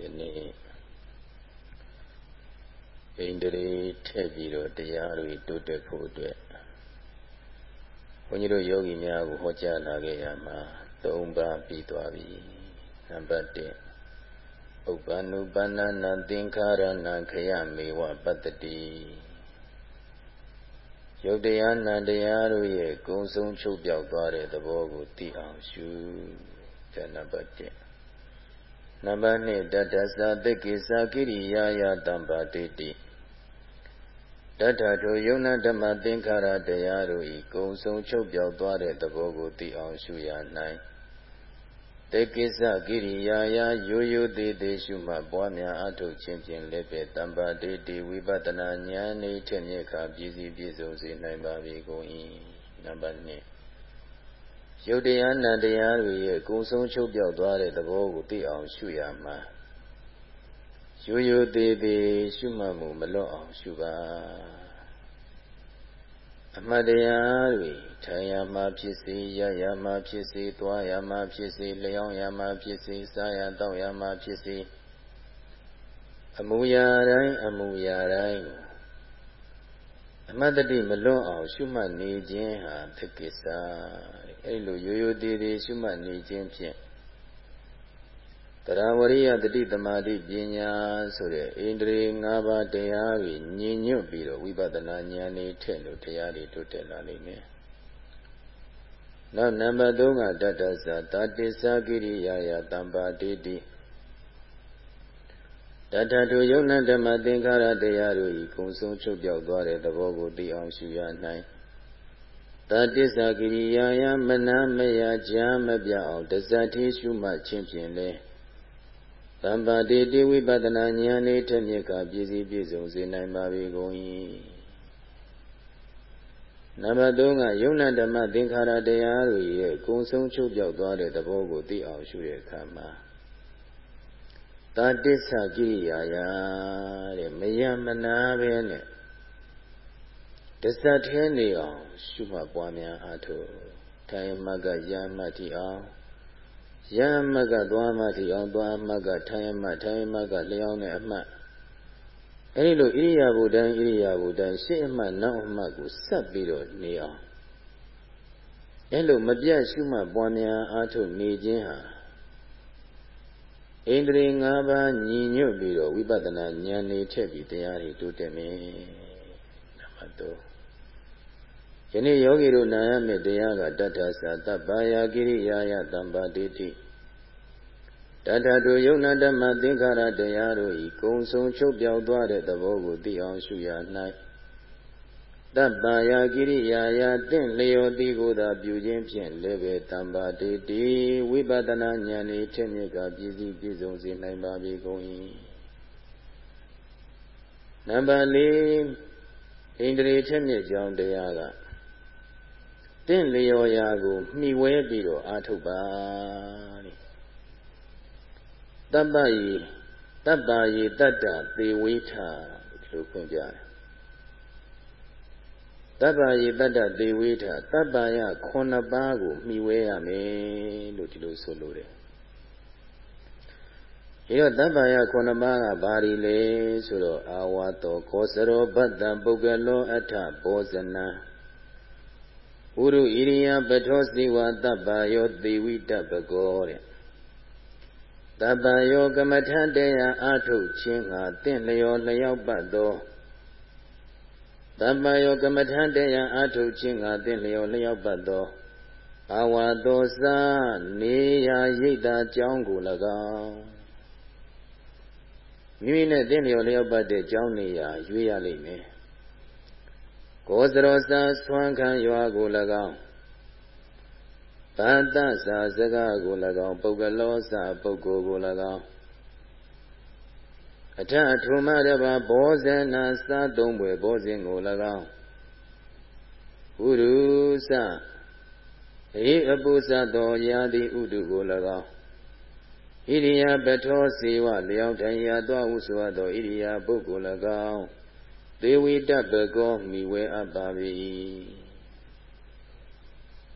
ယနေ့ဣန္ဒြေထည့်ပြီးတော့တရားတွေတိုးတက်ဖို့အတွက်ဘုန်းကြီးတို့ယောဂီများကိုဟောကြားလာခဲ့ရမှာ၃ပါးပြီးသွားပြီနံပါတ်1ဥပ္ပန္နုပန္နနာသင်္ခါရဏခယမေဝပတ္တိယုတ်တရားနံတရားတို့ရဲ့ကုံဆုံးချုပ်ပြောက်သွားတဲ့သဘောကိုသိအောင်ရှုဒါနံပါတ်1 နံပါတ်2တတ္တသတိကိစ္စကိရိယာယတံပါတိတိတတ္ထထိုယုံနာဓမ္မသင်္ခါရတရားတို့ဤကုံဆုံးချုပ်ပြောက်သွားတဲ့သဘောကိုသိအောင်ရှုရ၌တေကိစ္စကိရိယာယရိုးရိုးသေးသေးရှုမှတ်ပွားများအထုတ်ခြင်းဖြင့်လည်းပဲတမ္ပါတိတိဝိပဿနာဉာဏ်ဤထက်မြက်ခါပြည့်စည်ပြည့်စုံစေနိုင်ပါပြီကုန်၏နံပါတ်2 ရုပ်တရားနံတရားတွေရဲ့ကုံဆုံးချုပ်ပြောက်သွားတဲ့သဘောကိုသိအောင်ရှုရမှာရိုးရိုးသေးသေးရှုမှတ်မှုမလွတ်အောင်ရှုပါအမှတ်တရားတွေထိုင်ရမှာဖြစ်စေရရမှာဖြစ်စေသွားရမှာဖြစ်စေလျောင်းရမှာဖြစ်စေစားရတော့ရမှာဖြစ်စေအမူအရာတိုင်းအမူအရာတိုင်း အမတ်တတိမလွတ်အောင် ရှုမှတ်နေခြင်းဟာသက္ကိစ္စအဲ့လိုရိုးရိုးသေးသေးရှုမှတ်နေခြင်းဖြင့်တရားဝရိယတတိတမာတိပညာဆိုတဲ့ဣန္ဒြေ၅ပါးတရားတွေညင်ညွတ်ပြီးတော့ဝိပဿနာဉာဏ်နဲ့ထက်လို့တရားတွေတိုးတက်လာလိမ့်မယ်။နောက်နံပါတ်3ကတတ္တသတာတိသကိရိယာယတံပါတိတိ တတ္ထတုယုံနဓမ္မသင်္ခါရတရားတို့ဤကုံဆုံးချုပ်ပြောက်သွားတဲ့သဘောကိုသိအောင်ရှုရနိုင်တတိသကိရိယာယမနာမယကြာမပြအောင်တဇတိရှုမှတ်ခြင်းဖြင့်လည်းတမ္ပါတိတိဝိပဿနာဉာဏ်ဤထက်မြက်ကပြည့်စည်ပြည့်စုံစေနိုင်ပါပြီကုန်၏နံပါတ်3ကယုံနာဓမ္မသင်္ခါရတရားတွေရဲ့ကုံဆုံးချုပ်ပြောက်သွားတဲ့သဘောကိုသိအောင်ရှုတဲ့အခါမှာ တာတစ္ဆကိရိယာယတဲ့မယမနာပဲနဲ့တစ္ဆထဲနေအောင်ရှုမှတ်ပွားများအားထုတ်ထိုင်မှကယမှတ်တိအောင်ယမကသွားမှတိအောင်သွားမှကထိုင်မှထိုင်မှကလျောင်းတဲ့အမှတ်အဲဒီလိုဣရိယာပုတိုင်းဣရိယာပုတိုင်းရှေ့အမှတ်နောက်အမှတ်ကိုဆက်ပြီးတော့နေအောင်အဲလိုမပြတ်ရှုမှတ်ပွားများအားထုတ်နေခြင်းဟာ ဣန္ဒြေ၅ပါးညီညွတ်ပြီးတော့ဝိပဿနာဉာဏ်နေထက်ပြီးတရားတွေတိုးတက်မယ်နံပါတ်3ယနေ့ယောဂီတို့နာရမယ့်တရားကတတ္ထသတ္တဘာယာကိရိယာယတမ္ပါတိတိတတ္ထတို့ယုံနာဓမ္မသင်္ခါရတရားတို့ဤကုံဆုံးချုပ်ပြောက်သွားတဲ့သဘောကိုသိအောင်ရှုရ၌ တပ္ပယာကိရိယာယတင့်လျော်သည်ကိုသာပြုခြင်းဖြင့်လည်းပဲတမ္ပါတိတိဝိပဿနာဉာဏ်ဤထက်မြက်ကပြည့်စည်ပြည့်စုံစေနိုင်ပါပြီကုန်၏နံပါတ်၄ဣန္ဒြေထက်မြက်ကြောင်းတရားကတင့်လျော်ရာကိုမှီဝဲပြီးတော့အာထုတ်ပါတဲ့တပ္ပယီတပ္ပါယီတတ္တသေဝိထလို့ဖွင့်ပြတယ် တပ္ပယီတတ္တသေဝိထတပ္ပယခုနှစ်ပါးကိုမှီဝဲရမယ်လို့ဒီလိုဆိုလိုတယ်ဒီတော့တပ္ပယခုနှစ်ပါးကဘာတွေလဲဆိုတော့အာဝါတောခောစရောဘတ္တပုဂ္ဂလောအထဘောဇနံဥရုဣရိယပထောစီဝတပ္ပယောသေဝိတပကောတဲ့တပ္ပယောကမထတရားအာထုတ်ခြင်းဟာတင့်လျော်လျောက်ပတ်သော တပ္ပယောကမထတရားအာထုတ်ခြင်းဟာတင့်လျော်လျောက်ပတ်သောဘာဝသောစာနေရာရိတ်တာကြောင်းကို၎င်းမိမိနဲ့တင့်လျော်လျောက်ပတ်တဲ့ကြောင်းနေရာရွေးရလိမ့်မယ်ကိုယ်စရောစာဆွမ်းခံရွာကို၎င်းဗန္တစာစကားကို၎င်းပုဂ္ဂလောစာပုဂ္ဂိုလ်ကို၎င်း အထအထုမတပါဘောဇနာစာသုံးပွဲဘောဇင်ကို၎င်းဥရုစဧအပုစသောယာတိဥတုကို၎င်းဣရိယာပထောစေဝလျောင်းထိုင်ရာသောဥစွာသောဣရိယာပုဂ္ဂိုလ်၎င်းသေဝိတပကောမိဝဲအပ်ပါ၏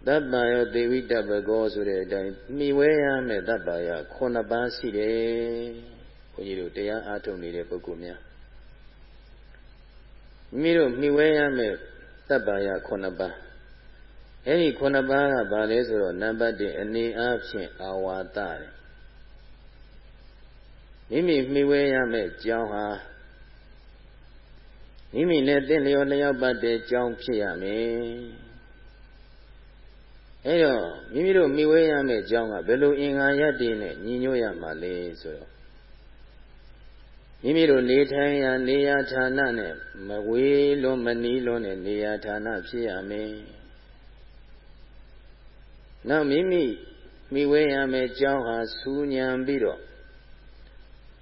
တပ္ပယောသေဝိတပကောဆိုတဲ့အတိုင်းမိဝဲရမယ်တပ္ပယခုနှစ်ပါးရှိတယ် ဘုန်းကြီးတို့တရားအားထုတ်နေတဲ့ပုဂ္ဂိုလ်များမိမိတို့မှီဝဲရမယ့်တပ္ပါယ9ပါးအဲ့ဒီ9ပါးကဘာလဲဆိုတော့နံပါတ်1အနေအားဖြင့်အာဝါဒတယ်မိမိမှီဝဲရမယ့်ကြောင်းဟာမိမိနဲ့တင့်လျော်လျောက်ပတ်တဲ့ကြောင်းဖြစ်ရမယ်အဲ့တော့မိမိတို့မိဝဲရမယ့်ကြောင်းကဘယ်လိုအင်္ဂါရတ္တိနဲ့ညီညွတ်ရမှာလဲဆိုတော့ မိမိတို့နေထိုင်ရာနေရာဌာနနဲ့မဝေးလွန်မနီးလွန်တဲ့နေရာဌာနဖြစ်ရမယ်။နောက်မိမိမိဝဲရမယ့်ကြောင်းဟာစူးညံပြီးတော့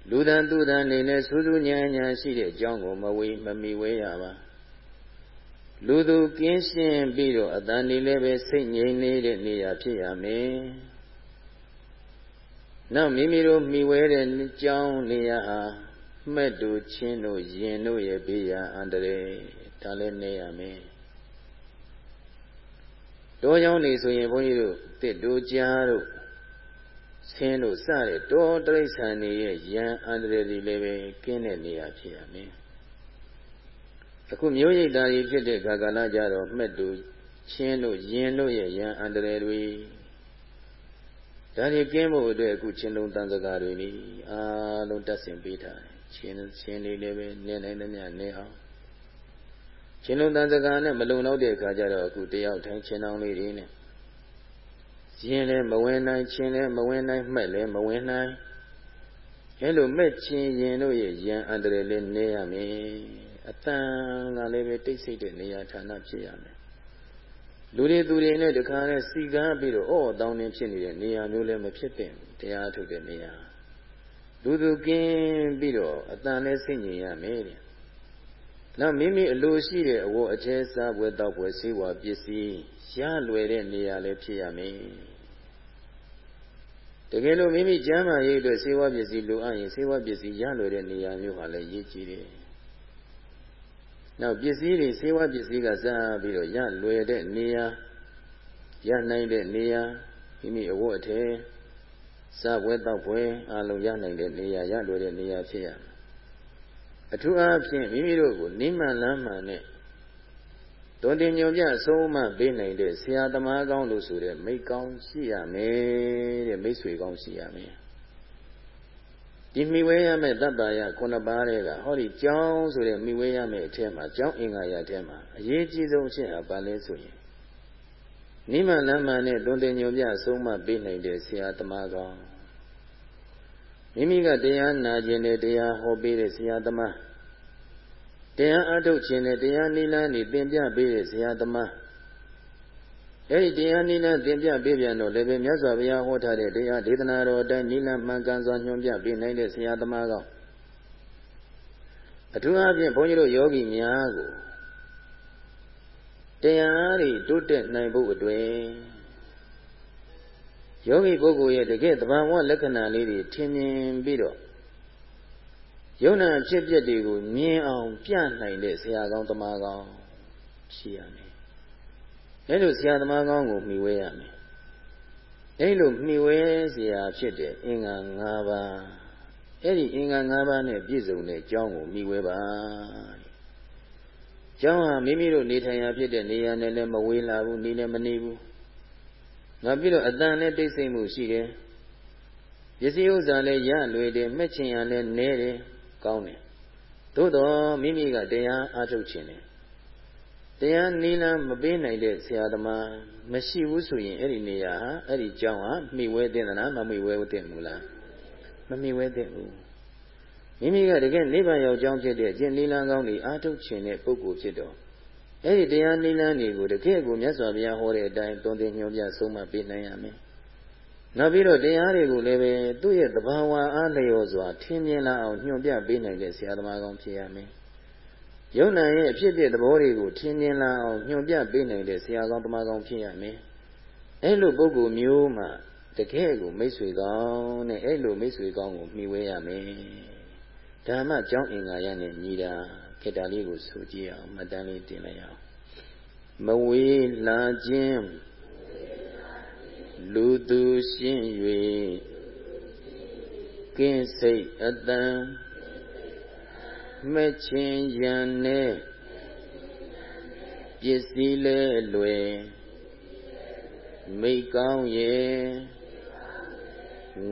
လူတန်သူတန်နေနဲ့စူးစူးညံညံရှိတဲ့အကြောင်းကိုမဝေးမမီဝဲရပါလူသူကင်းရှင်းပြီးတော့အတန်နေလည်းပဲစိတ်ငြိမ်နေတဲ့နေရာဖြစ်ရမယ်။နောက်မိမိတို့မိဝဲတဲ့ကြောင်းနေရာဟာ မှက်တို့ချင်းတို့ယင်တို့ရဲ့ဘေးရန်အန္တရာယ်ဒါလည်းနေရမယ်တောကြောင်းနေဆိုရင်ဘုန်းကြီးတို့တစ်တို့ကြားတို့ဆင်းတို့စတဲ့တောတရိษံတွေရဲ့ယံအန္တရာယ်တွေလည်းပဲကင်းတဲ့နေရာဖြစ်ရမယ်အခုမျိုးရိပ်တာကြီးဖြစ်တဲ့ခါကာလကြတော့မှက်တို့ချင်းတို့ယင်တို့ရဲ့ယံအန္တရာယ်တွေဒါတွေကင်းဖို့အတွက်အခုချင်းလုံးတန်စကားတွေนี่အားလုံးတတ်ဆင်ပေးထားတယ် ရှင်ရှင်လေးလည်းပဲနေနိုင်သမျှနေအောင်ရှင်လုံးတန်စကားနဲ့မလုံလောက်တဲ့အခါကျတော့အခုတယောက်တိုင်းချင်းအောင်လေးတွေနဲ့ရင်လည်းမဝင်နိုင်ချင်းလည်းမဝင်နိုင်မှက်လည်းမဝင်နိုင်အဲလိုမဲ့ချင်းရင်တို့ရဲ့ရန်အန္တရာယ်လေးနေရမယ်အတန်ကလည်းပဲတိတ်ဆိတ်တဲ့နေရာဌာနဖြစ်ရမယ်လူတွေသူတွေနဲ့တခါနဲ့စီကားပြီးတော့အော့တောင်းနေဖြစ်နေတဲ့နေရာမျိုးလည်းမဖြစ်တဲ့တရားထုတ်တဲ့နေရာ လူသူကင်းပြီးတော့အတန်နဲ့စိတ်ငြိမ်ရမယ်တဲ့နောက်မိမိအလိုရှိတဲ့အဝတ်အကျဲစားပွဲတောက်ပွဲစေဝါပစ္စည်းရလွယ်တဲ့နေရာလည်းဖြစ်ရမယ်တကယ်လို့မိမိကျမ်းမာရေးအတွက်စေဝါပစ္စည်းလိုအပ်ရင်စေဝါပစ္စည်းရလွယ်တဲ့နေရာမျိုးဟာလည်းရည်ကြည်တယ်နောက်ပစ္စည်းတွေစေဝါပစ္စည်းကစားပြီးတော့ရလွယ်တဲ့နေရာရနိုင်တဲ့နေရာမိမိအဝတ်အထည် စားပွဲတောက်ပွဲအလုံးရနိုင်တဲ့နေရာရလွယ်တဲ့နေရာဖြစ်ရမယ်အထူးအားဖြင့်မိမိတို့ကိုနိမန်လမ်းမှန်နဲ့တွင်တင်ညွန်ပြဆုံးမပေးနိုင်တဲ့ဆရာသမားကောင်းလို့ဆိုတဲ့မိကောင်းရှိရမယ်တဲ့မိတ်ဆွေကောင်းရှိရမယ်ဒီမိဝဲရမယ့်တတ္တရာခုနှစ်ပါးတဲ့ကဟောဒီကြောင်းဆိုတဲ့မိဝဲရမယ့်အထက်မှာကြောင်းအင်္ဂါရအထက်မှာအရေးကြီးဆုံးအချက်ဟာဘာလဲဆိုရင် နိမလမ်းမှန်နဲ့တွင်တင်ညွန်ပြဆုံးမပေးနိုင်တဲ့ဆရာသမားကောင်းမိမိကတရားနာခြင်းနဲ့တရားဟောပေးတဲ့ဆရာသမားတရားအထုတ်ခြင်းနဲ့တရားနိလန်းနေသင်ပြပေးတဲ့ဆရာသမားအဲဒီတရားနိလန်းသင်ပြပေးပြန်တော့လည်းပဲမြတ်စွာဘုရားဟောထားတဲ့တရားဒေသနာတော်အတိုင်းနိလန်းမှန်ကန်စွာညွှန်ပြပေးနိုင်တဲ့ဆရာသမားကောအထူးအားဖြင့်ဘုန်းကြီးတို့ယောဂီများကို တရားတွေတိုးတက်နိုင်ဖို့အတွက်ယောဂီပုဂ္ဂိုလ်ရဲ့တကယ်တဘာဝလက္ခဏာလေးတွေထင်မြင်ပြီးတော့ယုံနာဖြစ်ပျက်တွေကိုမြင်အောင်ပြနိုင်တဲ့ဆရာကောင်းတမကောင်းရှိရမယ်။အဲလိုဆရာသမားကောင်းကိုမှီဝဲရမယ်။အဲလိုမှီဝဲဆရာဖြစ်တဲ့အင်္ဂါ၅ပါးအဲ့ဒီအင်္ဂါ၅ပါးနဲ့ပြည့်စုံတဲ့အကြောင်းကိုမှီဝဲပါ။ ကျောင်းဟာမိမိတို့နေထိုင်ရာဖြစ်တဲ့နေရာနဲ့လည်းမဝေးလာဘူးနေလည်းမနေဘူး။နောက်ပြီးတော့အတန်နဲ့တိတ်ဆိတ်မှုရှိတယ်။ပစ္စည်းဥစ္စာလည်းရလွယ်တယ်မှတ်ချင်ရလည်းနဲတယ်။ကောင်းတယ်သို့တော့မိမိကတရားအားထုတ်ခြင်းတယ်တရားနီးလန်းမပေးနိုင်တဲ့ဆရာသမားမရှိဘူးဆိုရင်အဲ့ဒီနေရာဟာအဲ့ဒီကျောင်းဟာမိဝဲတဲ့နာမမိဝဲတဲ့မူလားမမိဝဲတဲ့ဘူး မိမိကတကယ်နိဗ္ဗာန်ရောက်ကြောင်းဖြစ်တဲ့အကျင့်နီးလန်းကောင်းတွေအားထုတ်ခြင်းတဲ့ပုဂ္ဂိုလ်ဖြစ်တော့အဲ့ဒီတရားနိလန်းတွေကိုတကယ်ကိုမြတ်စွာဘုရားဟောတဲ့အတိုင်းတွင်တင်ညွှန်ပြဆုံးမပေးနိုင်ရမယ်နောက်ပြီးတော့တရားတွေကိုလည်းပဲသူ့ရဲ့သဘာဝအားလျော်စွာထင်မြင်လာအောင်ညွှန်ပြပေးနိုင်တဲ့ဆရာသမားကောင်းဖြစ်ရမယ်။ယုံနာရဲ့အဖြစ်အပျက်သဘောတွေကိုထင်မြင်လာအောင်ညွှန်ပြပေးနိုင်တဲ့ဆရာကောင်းသမားကောင်းဖြစ်ရမယ်။အဲလိုပုဂ္ဂိုလ်မျိုးမှတကယ်ကိုမိတ်ဆွေကောင်းနဲ့အဲလိုမိတ်ဆွေကောင်းကိုမှီဝဲရမယ်။ ဓမ္မကြောင်းအင်္ဂါရနဲ့ညီတာခေတ္တလေးကိုဆိုကြည့်အောင်မှတ်တမ်းလေးတင်လိုက်အောင်။မဝေးလာခြင်းလူသူရှင်း၍ကင်းစိတ်အတန်မဲ့ချင်းရန်နဲ့ပစ္စည်းလဲလွယ်မိကောင်းရဲ့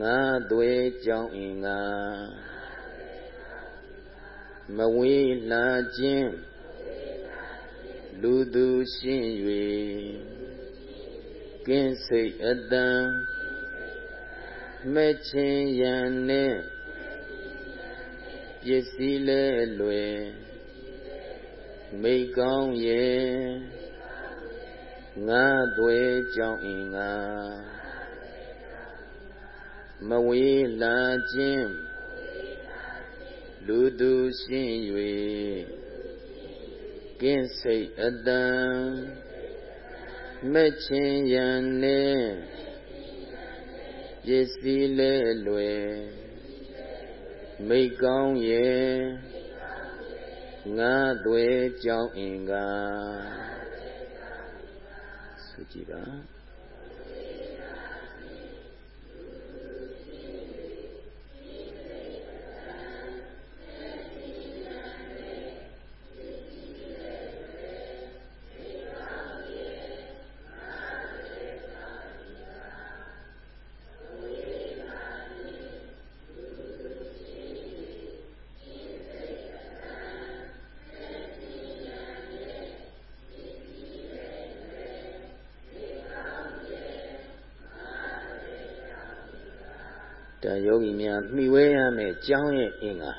ငါသွေကြောင်းအင်္ဂါ မဝေးလာခြင်းလူသူရှင်း၍ကင်းစိတ်အတန်မဲ့ချင်းရန်နဲ့ပစ္စည်းလဲလွယ်မိကောင်းရဲ့ငါသွေကြောင်းအင်္ဂါမဝေးလာခြင်း လူသူရှင်း၍ကင်းစိတ်အတန်မဲ့ချင်းရန်နဲ့ပစ္စည်းလဲလွယ်မိကောင်းရဲ့ငါသွေကြောင်းအင်္ဂါဆိုကြည့်ပါ ဒါယောဂီများမိဝဲရမယ့်ကြောင်းရဲ့အင်္ဂါ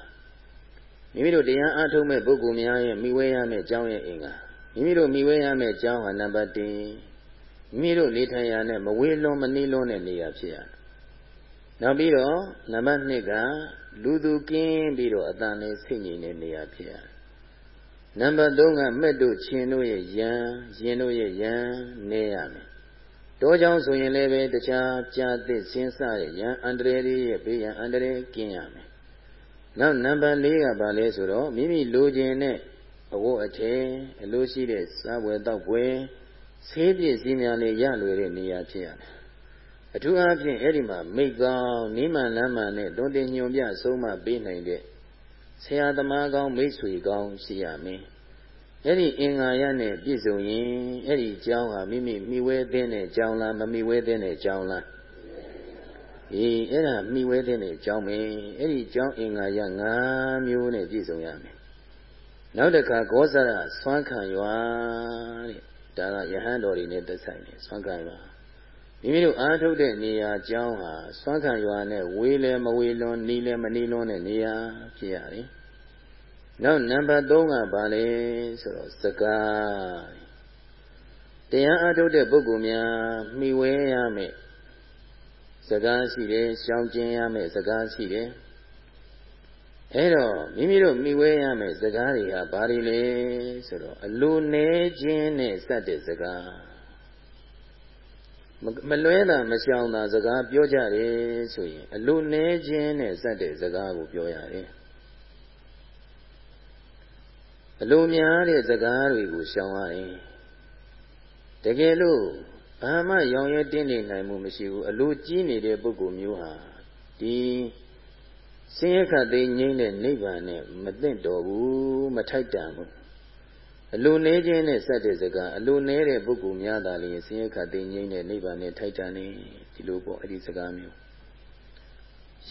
မိမိတို့တရားအားထုတ်မဲ့ပုဂ္ဂိုလ်များရဲ့မိဝဲရမယ့်ကြောင်းရဲ့အင်္ဂါမိမိတို့မိဝဲရမယ့်ကြောင်းဟာနံပါတ်1မိမိတို့နေထိုင်ရတဲ့မဝေးလွန်မနှီးလွန်တဲ့နေရာဖြစ်ရနောက်ပြီးတော့နံပါတ်2ကလူသူကင်းပြီးတော့အတန်လေးစိတ်ငြိမ်တဲ့နေရာဖြစ်ရနံပါတ်3ကမက်တို့ချင်းတို့ရဲ့ယံရင်တို့ရဲ့ယံနေရမယ် တောကြောင့်ဆိုရင်လည်းပဲတခြားကြာသစ်စင်းစတဲ့ရန်အန္တရာယ်တွေရဲ့ဘေးရန်အန္တရာယ်ကင်းရမယ်။နောက်နံပါတ်၄ကဘာလဲဆိုတော့မိမိလိုချင်တဲ့အဝတ်အထည်အလိုရှိတဲ့စားပွဲတောက်ပွဲဆေးပြည့်စည်းများလေးရလွယ်တဲ့နေရာဖြစ်ရမယ်။အထူးအားဖြင့်အဲ့ဒီမှာမိကောင်းနိမန်လမ်းမှန်နဲ့တွင်တင်ညွန်ပြဆုံးမပေးနိုင်တဲ့ဆရာသမားကောင်းမိတ်ဆွေကောင်းရှိရမယ်။ အဲ့ဒီအင်္ဂါရနဲ့ပြည့်စုံရင်အဲ့ဒီကြောင်းဟာမိမိမိဝဲသင်းတဲ့ကြောင်းလားမမိဝဲသင်းတဲ့ကြောင်းလားအေးအဲ့ဒါမိဝဲသင်းတဲ့ကြောင်းပဲအဲ့ဒီကြောင်းအင်္ဂါရ၅မျိုးနဲ့ပြည့်စုံရမယ်နောက်တစ်ခါဂောဇရဆွမ်းခံရွာတဲ့ဒါကယဟန်တော်တွေနဲ့သက်ဆိုင်တယ်ဆွမ်းခံရွာမိမိတို့အားထုတ်တဲ့နေရာကြောင်းဟာဆွမ်းခံရွာနဲ့ဝေးလဲမဝေးလွန်းနီးလဲမနီးလွန်းတဲ့နေရာဖြစ်ရတယ် နောက်နံပါတ်3ကဘာလဲဆိုတော့စကားတရားအထုတ်တဲ့ပုဂ္ဂိုလ်များမှီဝဲရမယ်စကားရှိတယ်ရှောင်ကျင်ရမယ်စကားရှိတယ်အဲ့တော့မိမိတို့မှီဝဲရမယ်စကားတွေဟာဘာတွေလဲဆိုတော့အလိုနေခြင်းနဲ့စတဲ့စကားမလွဲတာမရှောင်တာစကားပြောကြတယ်ဆိုရင်အလိုနေခြင်းနဲ့စတဲ့စကားကိုပြောရတယ် အလိုများတဲ့စကားတွေကိုရှောင်ရတယ်တကယ်လို့ဘာမှရောင်ရဲတင်းနေနိုင်မှုမရှိဘူးအလိုကြီးနေတဲ့ပုဂ္ဂိုလ်မျိုးဟာဒီဆင်းရဲခတ်သိငြိမ့်တဲ့နိဗ္ဗာန်နဲ့မသင့်တော်ဘူးမထိုက်တန်ဘူးအလိုနေခြင်းနဲ့စတဲ့စကားအလိုနေတဲ့ပုဂ္ဂိုလ်များသာလျှင်ဆင်းရဲခတ်သိငြိမ့်တဲ့နိဗ္ဗာန်နဲ့ထိုက်တန်နေဒီလိုပေါ့အဲ့ဒီစကားမျိုး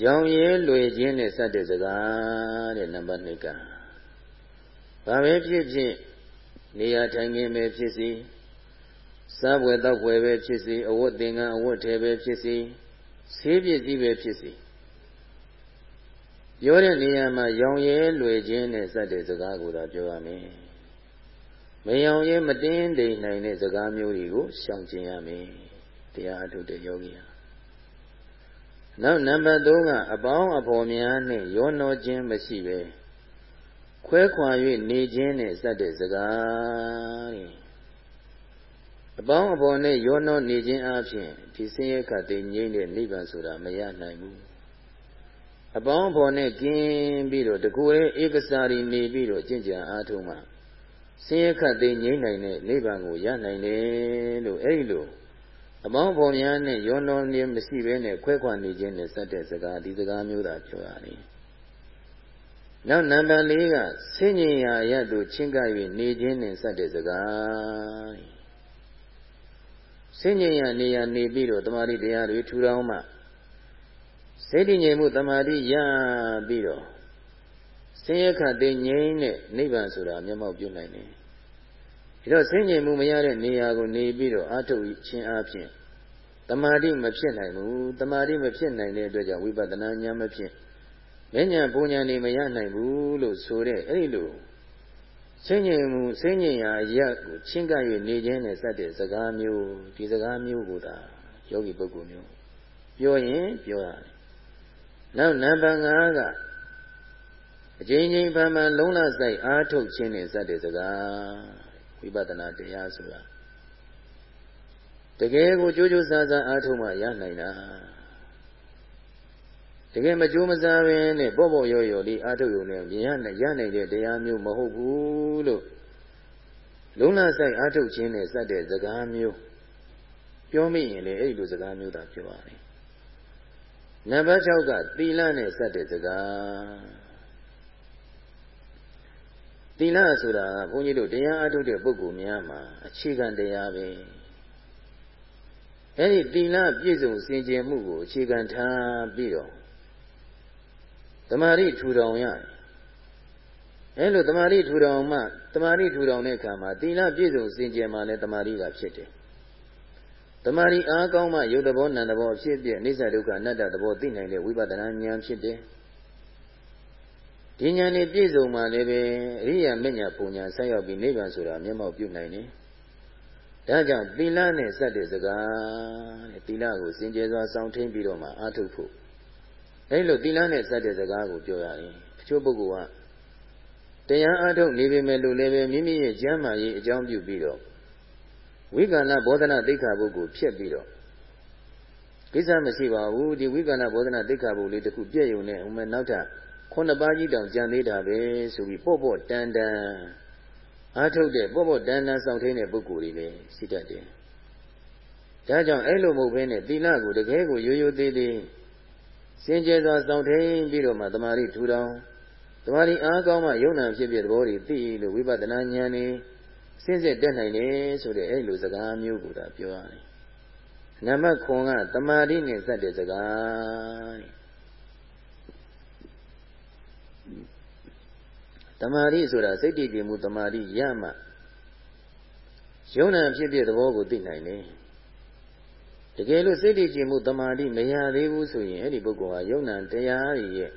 ရောင်ရဲလွယ်ခြင်းနဲ့စတဲ့စကားတဲ့နံပါတ်2က ဘာပဲဖြစ်ဖြစ်နေရာထိုင်ခင်းပဲဖြစ်စီစားပွဲတောက်ပွဲပဲဖြစ်စီအဝတ်သင်္ကန်းအဝတ်ထဲပဲဖြစ်စီဆေးပစ္စည်းပဲဖြစ်စီပြောတဲ့နေရာမှာရောင်ရဲလွယ်ခြင်းနဲ့စတဲ့စကားကိုသာပြောရမယ်မရောင်ရဲမတင်းတိမ်နိုင်တဲ့စကားမျိုးတွေကိုရှောင်ကျင်ရမယ်တရားအထုတ်တဲ့ယောဂီဟာနောက်နံပါတ်3ကအပေါင်းအဖော်များနဲ့ရောနှောခြင်းမရှိပဲ ခွဲခွာ၍နေခြင်းနဲ့စတဲ့စကားအပေါင်းအပေါ်နဲ့ရောနှောနေခြင်းအပြင်ဒီဆင်းရဲခတ်သိငြိမ့်တဲ့နိဗ္ဗာန်ဆိုတာမရနိုင်ဘူးအပေါင်းအပေါ်နဲ့ကင်းပြီးတော့တကူရဲ့ဧကစာရီနေပြီးတော့ကျင့်ကြံအားထုတ်မှဆင်းရဲခတ်သိငြိမ့်နိုင်တဲ့နိဗ္ဗာန်ကိုရနိုင်တယ်လို့အဲ့ဒီလိုအပေါင်းဖော်များနဲ့ရောတော်နေမရှိဘဲနဲ့ခွဲခွာနေခြင်းနဲ့စက်တဲ့စကားဒီစကားမျိုးသာပြောရတယ်။ နောက်နံပါတ်၄ကဆင်းញင်ရာရတ်တို့ချင်းကပ်၍နေခြင်းနဲ့စက်တဲ့စကား။ဆင်းញင်ရာနေရာနေပြီးတော့တမာတိတရားတွေထူထောင်မှစိတ်တည်ငြိမ်မှုတမာတိရပြီးတော့ဆင်းရဲခတ်သိငြိမ်းတဲ့နိဗ္ဗာန်ဆိုတာမျက်မှောက်ပြုနိုင်တယ်။ဒါတော့ဆင်းရဲမှုမရတဲ့နေရာကိုနေပြီးတော့အာထုတ်ခြင်းအပြင်တမာတိမဖြစ်နိုင်ဘူး။တမာတိမဖြစ်နိုင်တဲ့အတွက်ကြောင့်ဝိပဿနာဉာဏ်မဖြစ် မဉ္ဇဉ်ပူဉ္ဇဉ်နေမရနိုင်ဘူးလို့ဆိုတဲ့အဲ့ဒီလိုဆင်းရဲမှုဆင်းရဲရာအရာကိုချင်းကပ်၍နေခြင်းနဲ့စတဲ့စကားမျိုးဒီစကားမျိုးကိုသာယောဂီပုဂ္ဂိုလ်မျိုးပြောရင်ပြောရတယ်။နောက်နံပါတ်5ကအချိန်ချင်းဖန်ဖန်လုံးလဆိုင်အားထုတ်ခြင်းနဲ့စတဲ့စကားဝိပဿနာတရားဆိုတာတကယ်ကိုကြိုးကြိုးစားစားအားထုတ်မှရနိုင်တာ တကယ်မကြိုးမစားဘဲနဲ့ပေါ့ပေါ့ရော့ရော့လေးအားထုတ်ရုံနဲ့မြင်ရနိုင်ရနိုင်တဲ့တရားမျိုးမဟုတ်ဘူးလို့လုံးလဆိုင်အားထုတ်ခြင်းနဲ့စတဲ့စကားမျိုးပြောမိရင်လေအဲ့ဒီလိုစကားမျိုးသာပြောရတယ်နံပါတ်6ကသီလနဲ့စတဲ့စကားသီလဆိုတာဘုန်းကြီးတို့တရားအထုတ်တဲ့ပုဂ္ဂိုလ်များမှာအခြေခံတရားပဲအဲ့ဒီသီလပြည့်စုံစင်ကြယ်မှုကိုအခြေခံထားပြီးတော့ တမာရိထူထောင်ရတယ်အဲ့လိုတမာရိထူထောင်မှတမာရိထူထောင်တဲ့အခါမှာသီလပြည့်စုံစင်ကြယ်မှလည်းတမာရိကဖြစ်တယ်တမာရိအားကောင်းမှယုတ်တဘောနံတဘောဖြစ်ဖြစ်အိစ္ဆဒုက္ခအနတ္တတဘောသိနိုင်တဲ့ဝိပဿနာဉာဏ်ဖြစ်တယ်ဒီဉာဏ်နဲ့ပြည့်စုံမှလည်းပဲအရိယာမဉ္ဇဉ်ပုံညာဆက်ရောက်ပြီးနိဗ္ဗာန်ဆိုတာမျက်မှောက်ပြုနိုင်တယ်။ဒါကြောင့်သီလနဲ့စက်တဲ့စကားတဲ့သီလကိုစင်ကြယ်စွာစောင့်ထိန်ပြီးတော့မှအားထုတ်ဖို့ အဲဒီလိုသီလနဲ့စက်တဲ့စကားကိုပြောရတယ်။အချို့ပုဂ္ဂိုလ်ကတရားအားထုတ်နေပေမဲ့လို့လည်းပဲမိမိရဲ့ကျမ်းမာရေးအကြောင်းပြုပြီးတော့ဝိကန္နဘောဓနာသိက္ခာပုဂ္ဂိုလ်ဖြစ်ပြီးတော့ကိစ္စမရှိပါဘူးဒီဝိကန္နဘောဓနာသိက္ခာပုဂ္ဂိုလ်လေးတစ်ခုပြည့်ရုံနဲ့ဟိုမဲ့နောက်ထပ်ခုနှစ်ပါးကြီးတောင်ကြံသေးတာပဲဆိုပြီးပေါ့ပေါ့တန်တန်အားထုတ်တဲ့ပေါ့ပေါ့တန်တန်စောင့်ထိန်တဲ့ပုဂ္ဂိုလ်တွေလည်းရှိတတ်တယ်။ဒါကြောင့်အဲ့လိုမဟုတ်ဘဲနဲ့သီလကိုတကယ်ကိုရိုးရိုးသေးသေး စင်ကြယ်စွာစောင့်ထိန်ပြီးတော့မှတမာရီထူထောင်တမာရီအားကောင်းမှယုံနာဖြစ်ဖြစ်သဘောတွေသိလို့ဝိပဿနာဉာဏ်နဲ့စင့်စစ်တက်နိုင်တယ်ဆိုတဲ့အဲ့လိုစကားမျိုးကိုသာပြောရတယ်။နံပါတ်9ကတမာရီနဲ့စတဲ့စကားတဲ့တမာရီဆိုတာစိတ်တည်ကြည်မှုတမာရီရမှယုံနာဖြစ်ဖြစ်သဘောကိုသိနိုင်တယ် တကယ်လို့စိတ်တည်ကြည်မှုတမာရီမရသေးဘူးဆိုရင်အဲ့ဒီပုဂ္ဂိုလ်ဟာယုံနာတရားရဲ့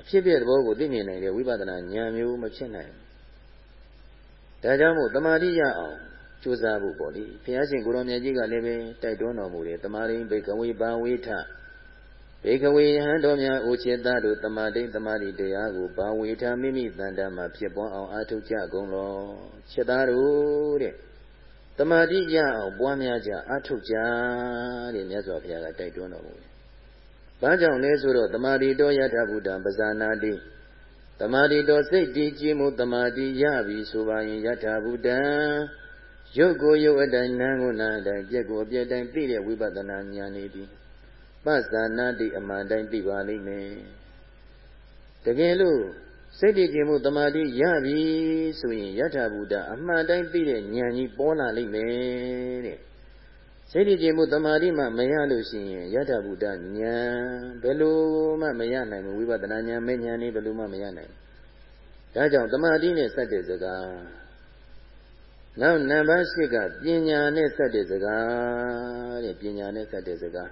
အဖြစ်ဖြစ်သဘောကိုသိမြင်နိုင်တဲ့ဝိပဿနာဉာဏ်မျိုးမဖြစ်နိုင်ဘူးဒါကြောင့်မို့တမာရီရအောင်ကြိုးစားဖို့ပေါ့လေဘုရားရှင်ကိုရောင်မြတ်ကြီးကလည်းပဲတိုက်တွန်းတော်မူတယ်တမာရိဘိကဝေဘာဝေထဘေကဝေယဟန်တော်များအိုချေသားတို့တမာတိတမာတိတရားကိုဘာဝေထာမိမိတန်တမှာဖြစ်ပွားအောင်အားထုတ်ကြကုန်လောချက်သားတို့တဲ့ တမာတိရအောင်ပွားများကြအားထုတ်ကြတဲ့မြတ်စွာဘုရားကတိုက်တွန်းတော်မူတယ်။ဘာကြောင့်လဲဆိုတော့တမာတိတော်ယထာဘုဒ္ဓံပဇာနာတိတမာတိတော်စိတ်တည်ကြည်မှုတမာတိရပြီဆိုပါရင်ယထာဘုဒ္ဓံရုပ်ကိုရုပ်အတိုင်းနာမ်ကိုနာမ်အတိုင်းပြက်ကိုအပြက်တိုင်းသိတဲ့ဝိပဿနာဉာဏ်နေပြီ။ပသနာတိအမှန်တိုင်းသိပါလိမ့်မယ်တကယ်လို့ စိတ်တည်ခြင်းမှုတမာတိရပြီဆိုရင်ယထာဘုဒ္ဓအမှန်တိုင်းသိတဲ့ဉာဏ်ကြီးပေါ်လာလိမ့်မယ်တဲ့စိတ်တည်ခြင်းမှုတမာတိမှမရလို့ရှိရင်ယထာဘုဒ္ဓဉာဏ်ဘယ်လိုမှမရနိုင်ဘူးဝိပဿနာဉာဏ်မဲ့ဉာဏ်လေးဘယ်လိုမှမရနိုင်ဒါကြောင့်တမာတိနဲ့စက်တဲ့စကားနောက်နံပါတ်၈ကပညာနဲ့စက်တဲ့စကားတဲ့ပညာနဲ့စက်တဲ့စကား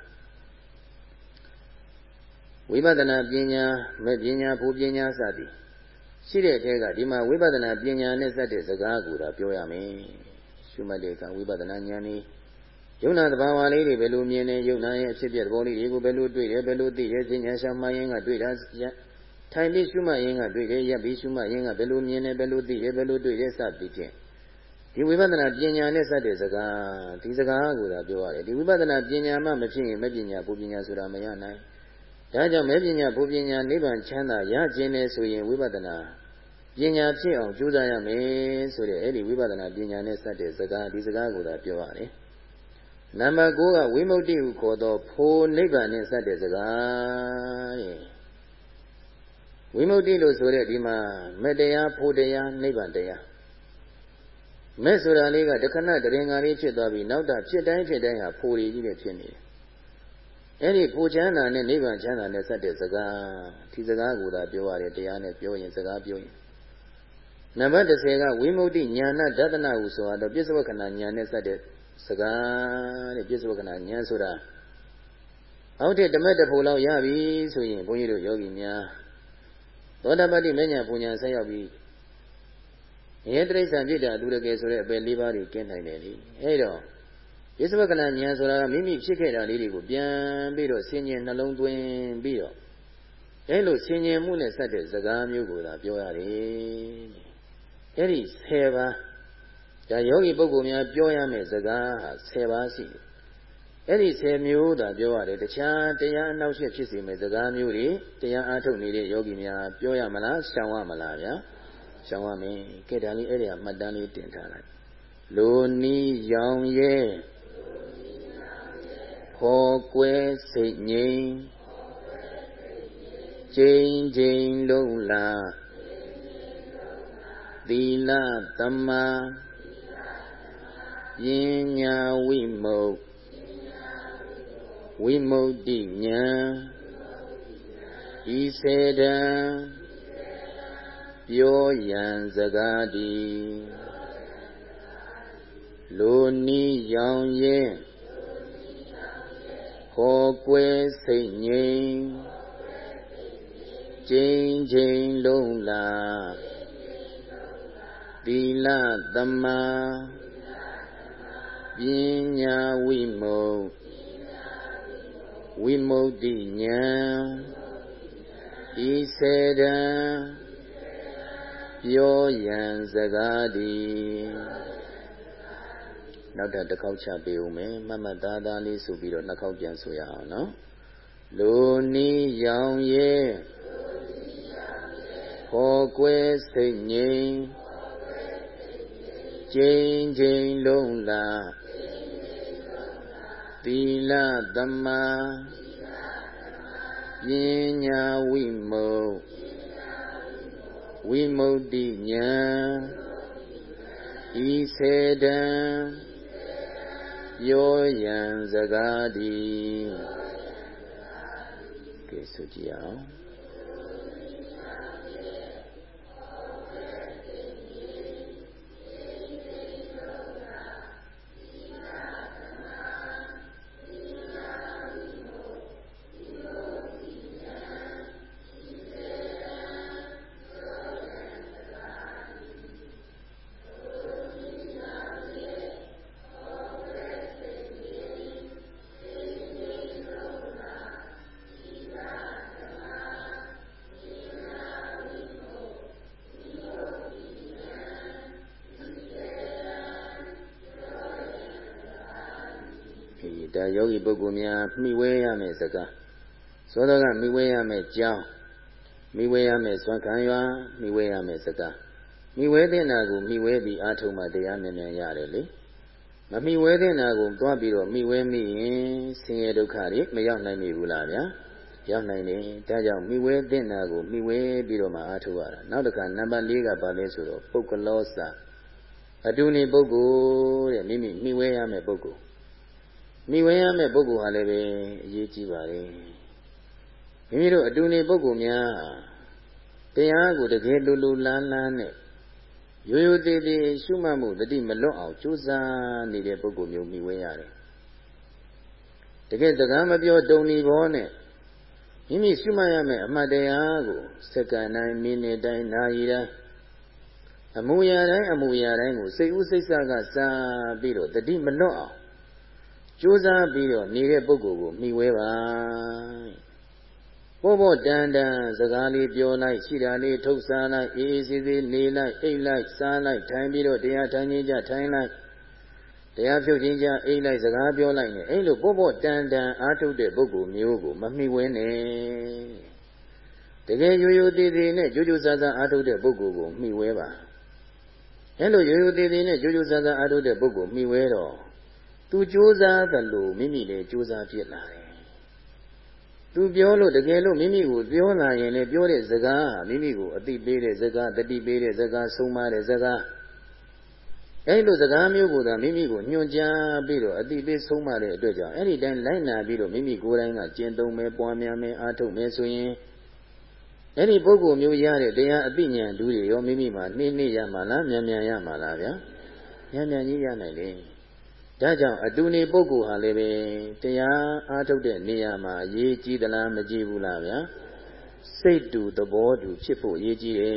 ဝိပဿနာပညာမဲ့ပညာဘူပညာစသည် ရှိတဲ့အထက်ကဒီမှာဝိပဿနာပညာနဲ့စတဲ့စကားကိုဒါပြောရမယ်ရှုမှတ်တဲ့အခါဝိပဿနာဉာဏ်នេះယုံနာတဘာဝလေးတွေဘယ်လိုမြင်နေယုံနာရဲ့အဖြစ်ပြသဘောလေးတွေကိုဘယ်လိုတွေ့တယ်ဘယ်လိုသိတယ်ဉာဏ်ရှာမှရင်ကတွေ့တာထိုင်ပြီးရှုမှတ်ရင်ကတွေ့တယ်ရပ်ပြီးရှုမှတ်ရင်ကဘယ်လိုမြင်တယ်ဘယ်လိုသိတယ်ဘယ်လိုတွေ့တယ်စသည်ဖြင့်ဒီဝိပဿနာပညာနဲ့စတဲ့စကားဒီစကားကိုသာပြောရတယ်ဒီဝိပဿနာပညာမှမဖြစ်ရင်မပညာပူပညာဆိုတာမရနိုင်ဒါကြောင့်မဲပညာဘုပညာနိဗ္ဗာန်ချမ်းသာရခြင်းနဲ့ဆိုရင်ဝိပဿနာ ပညာဖြစ်အောင်ကြိုးစားရမယ်ဆိုတဲ့အဲ့ဒီဝိပဿနာပညာနဲ့စတဲ့စကားဒီစကားကိုသာပြောရတယ် နံပါတ်9ကဝိမု ക്തി ဟုခေါ်သောဖိုနိဗ္ဗာန်နဲ့စတဲ့စကားတဲ့ဝိမု ക്തി လို့ဆိုတဲ့ဒီမှာမတရားဖိုတရားနိဗ္ဗာန်တရားမဲ့ဆိုတာလေးကတခဏတရင်္ဂါလေးဖြစ်သွားပြီးနောက်တာဖြစ်တိုင်းဖြစ်တိုင်းဟာဖိုရီကြီးပဲဖြစ်နေတယ်အဲ့ဒီပူချမ်းသာနဲ့နိဗ္ဗာန်ချမ်းသာနဲ့စတဲ့စကားဒီစကားကိုသာပြောရတယ်တရားနဲ့ပြောရင်စကားပြောရင် နံပါတ်30ကဝိမု ക്തി ညာဏဒသနာဟုဆိုတော့ပြစ္ဆဝကနာညာနဲ့စတဲ့စကားတဲ့ပြစ္ဆဝကနာညာဆိုတာအောက်ထက်ဓမ္မတဖို့လောက်ရပြီဆိုရင်ဘုန်းကြီးတို့ယောဂီများသောတာပတ္တိမဉ္ဇဉ်ပူညာဆက်ရောက်ပြီးရေတရိစ္ဆာန်ဖြစ်တာအတူတကယ်ဆိုတဲ့အပယ်လေးပါးတွေကင်းနိုင်တယ်လေအဲ့တော့ပြစ္ဆဝကနာဉာဏ်ဆိုတာကမိမိဖြစ်ခဲ့တာလေးတွေကိုပြန်ပြီးတော့ဆင်ញင်နှလုံးသွင်းပြီးတော့အဲလိုဆင်ញင်မှုနဲ့ဆက်တဲ့စကားမျိုးကိုသာပြောရတယ် အဲ့ဒီ10ပါးဒါယောဂီပုဂ္ဂိုလ်များပြောရမယ့်စကားဟာ10ပါးရှိတယ်အဲ့ဒီ10မျိုးသာပြောရတယ်တခြားတရားအနောက်ရှက်ဖြစ်စေမယ့်စကားမျိုးတွေတရားအားထုတ်နေတဲ့ယောဂီများပြောရမလားရှောင်ရမလားဗျာရှောင်ရမယ်ကဲဒါလေးအဲ့ဒီကမှတ်တမ်းလေးတင်ထားလိုက်လိုနီးရောင်ရဲ့ခေါ်ကွဲစိတ်ငြိမ်ကျိန်ကျိန်လုံးလာ သီလသမ္မာပညာဝိမုတ်ဝိမု ക്തി ဉာဏ်ဤစေတံပြောရန်စကားဒီလိုနီးရောင်ရဲ့ခေါ်ကွယ်စိတ်ငြိမ်ကျိန်ချိန်လုံးလာ သီလသမ္မာပညာဝိမုတ်ဝိမု ക്തി ဉာဏ်ဤစေတံပြောရန်စကားသည်နောက်တစ်ခေါက်ချပေးဦးမယ်မမသားသားလေးဆိုပြီးတော့နှစ်ခေါက်ပြန်ဆိုရအောင်နော်လိုနီးရောင်ရဲ့ခေါ်ကွယ်စိတ်ငြိမ် ကျိန်ကျိန်လုံးလာသီလသမ္မာပညာဝိမုတ်ဝိမု ക്തി ဉာဏ်ဤစေတံပြောရန်စကားသည်ကဲဆိုကြည့်အောင် ပုဂ္ဂိုလ်များမိဝဲရမယ့်စကားသောတော်ကမိဝဲရမယ့်ကြောင်းမိဝဲရမယ့်စွမ်းခံရွာမိဝဲရမယ့်စကားမိဝဲတဲ့နာကိုမိဝဲပြီးအာထုံမှတရားမြန်မြန်ရတယ်လေမမိဝဲတဲ့နာကိုတွားပြီးတော့မိဝဲမိရင်ဆင်းရဲဒုက္ခတွေမရောက်နိုင်ပြီဘူးလားဗျာရောက်နိုင်တယ်ဒါကြောင့်မိဝဲတဲ့နာကိုမိဝဲပြီးတော့မှအာထုရတာနောက်တစ်ခါနံပါတ်၄ကပါလဲဆိုတော့ပုဂ္ဂလောစအတူနေပုဂ္ဂိုလ်တဲ့မိမိမိဝဲရမယ့်ပုဂ္ဂိုလ် မိဝဲရမယ့်ပုဂ္ဂိုလ်ဟာလည်းပဲအရေးကြီးပါလေမိမိတို့အတူနေပုဂ္ဂိုလ်များတရားကိုတကယ်လူလူလန်းလန်းနဲ့ရိုးရိုးသေးသေးရှုမှတ်မှုတတိမလွတ်အောင်ကြိုးစားနေတဲ့ပုဂ္ဂိုလ်မျိုးမိဝဲရတယ်တကယ်စကားမပြောတုံနေဘောနဲ့မိမိရှုမှတ်ရမယ့်အမှတ်တရားကိုစက္ကန့်တိုင်းမိနစ်တိုင်းနာရီတိုင်းအမူအရာတိုင်းအမူအရာတိုင်းကိုစိတ်ဥစိတ်ဆကစားပြီးတော့တတိမလွတ်အောင် ကြိုးစားပြီးတော့နေတဲ့ပုဂ္ဂိုလ်ကိုမိဝဲပါပို့ဖို့တန်တန်စကားလေးပြောလိုက်ရှိတာလေးထုတ်စားလိုက်အေးအေးဆေးဆေးနေလိုက်အိတ်လိုက်စားလိုက်ထိုင်ပြီးတော့တရားထိုင်ခြင်းကြထိုင်လိုက်တရားဖြုတ်ခြင်းကြအိတ်လိုက်စကားပြောလိုက်နေအဲ့လိုပို့ဖို့တန်တန်အားထုတ်တဲ့ပုဂ္ဂိုလ်မျိုးကိုမမိဝဲနဲ့တကယ်ရိုးရိုးသေးသေးနဲ့ကြိုးကြိုးစားစားအားထုတ်တဲ့ပုဂ္ဂိုလ်ကိုမိဝဲပါအဲ့လိုရိုးရိုးသေးသေးနဲ့ကြိုးကြိုးစားစားအားထုတ်တဲ့ပုဂ္ဂိုလ်မိဝဲတော့ သူကြိုးစားသလိုမိမိလည်းကြိုးစားဖြစ်လာတယ်သူပြောလို့တကယ်လို့မိမိကိုပြောလာရင်လည်းပြောတဲ့စကားမိမိကိုအတိပေးတဲ့စကားတတိပေးတဲ့စကားဆုံးမတဲ့စကားအဲ့လိုစကားမျိုးကိုသာမိမိကိုညွှန်ကြားပြီးတော့အတိပေးဆုံးမတဲ့အတွက်ကြောင့်အဲ့ဒီတိုင်းလိုက်နာပြီးတော့မိမိကိုယ်တိုင်ကကျင့်သုံးမယ်ပွားများမယ်အားထုတ်မယ်ဆိုရင်အဲ့ဒီပုဂ္ဂိုလ်မျိုးရတဲ့တရားအသိဉာဏ်ဓုတွေရောမိမိမှာနှိမ့်နှိမ့်ရမှာလားမြန်မြန်ရမှာလားဗျာမြန်မြန်ကြီးရနိုင်လေ ဒါကြောင့်အတူနေပုဂ္ဂိုလ်ဟာလည်းပဲတရားအားထုတ်တဲ့နေရာမှာအရေးကြီးသလားမကြီးဘူးလားဗျာစိတ်တူသဘောတူဖြစ်ဖို့အရေးကြီးတယ်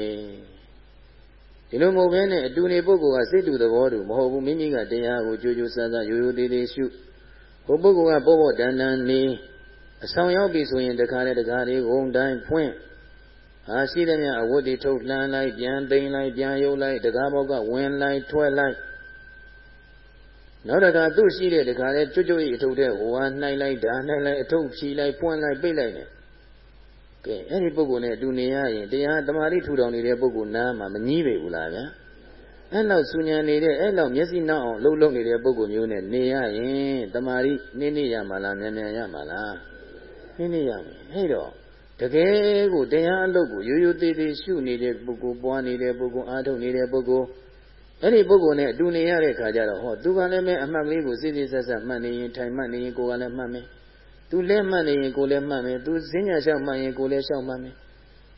ဒီလိုမဟုတ်ဘဲနဲ့အတူနေပုဂ္ဂိုလ်ကစိတ်တူသဘောတူမဟုတ်ဘူးမိမိကတရားကိုကြိုးကြိုးစားစားရိုးရိုးသေးသေးရှုဟိုပုဂ္ဂိုလ်ကပေါ့ပေါ့တန်တန်နေအဆောင်ရောက်ပြီဆိုရင်တခါနဲ့တခါလေးဂုံတိုင်းဖွင့်ဟာရှိတဲ့မြအဝတ်တွေထုတ်လှမ်းလိုက်ပြန်သိမ်းလိုက်ပြန်ယုတ်လိုက်တကားဘောက်ကဝင်လိုက်ထွက်လိုက် နောက်တခါသူ့ရှိတဲ့တခါလဲကျွတ်ကျွတ်အထုတ်တဲ့ဝါနှိုက်လိုက်ဓာနှိုက်လိုက်အထုတ်ဖြီလိုက်ဖွင့်လိုက်ပိတ်လိုက်နေကဲအဲ့ဒီပုဂ္ဂိုလ်နဲ့အတူနေရရင်တရားတမာတိထူထောင်နေတဲ့ပုဂ္ဂိုလ်နားမှာမငြီးပေဘူးလားဗျာအဲ့လောက်ဆူညံနေတဲ့အဲ့လောက်မျက်စိနောက်အောင်လှုပ်လှုပ်နေတဲ့ပုဂ္ဂိုလ်မျိုးနဲ့နေရရင်တမာတိနှင်းနေရမှာလားမြန်မြန်ရမှာလားနှင်းနေရမယ်အဲ့တော့တကယ်ကိုတရားအလုပ်ကိုရိုးရိုးသေးသေးရှုနေတဲ့ပုဂ္ဂိုလ်ပွားနေတဲ့ပုဂ္ဂိုလ်အားထုတ်နေတဲ့ပုဂ္ဂိုလ် အဲ့ဒီပုဂ္ဂိုလ်နဲ့အတူနေရတဲ့ခါကျတော့ဟောသူကလည်းမဲအမှတ်ကလေးကိုစိစိဆက်ဆက်မှတ်နေရင်ထိုင်မှတ်နေရင်ကိုယ်ကလည်းမှတ်မယ်သူလည်းမှတ်နေရင်ကိုယ်လည်းမှတ်မယ်သူစဉ္ညာလျှောက်မှတ်ရင်ကိုယ်လည်းလျှောက်မှတ်မယ်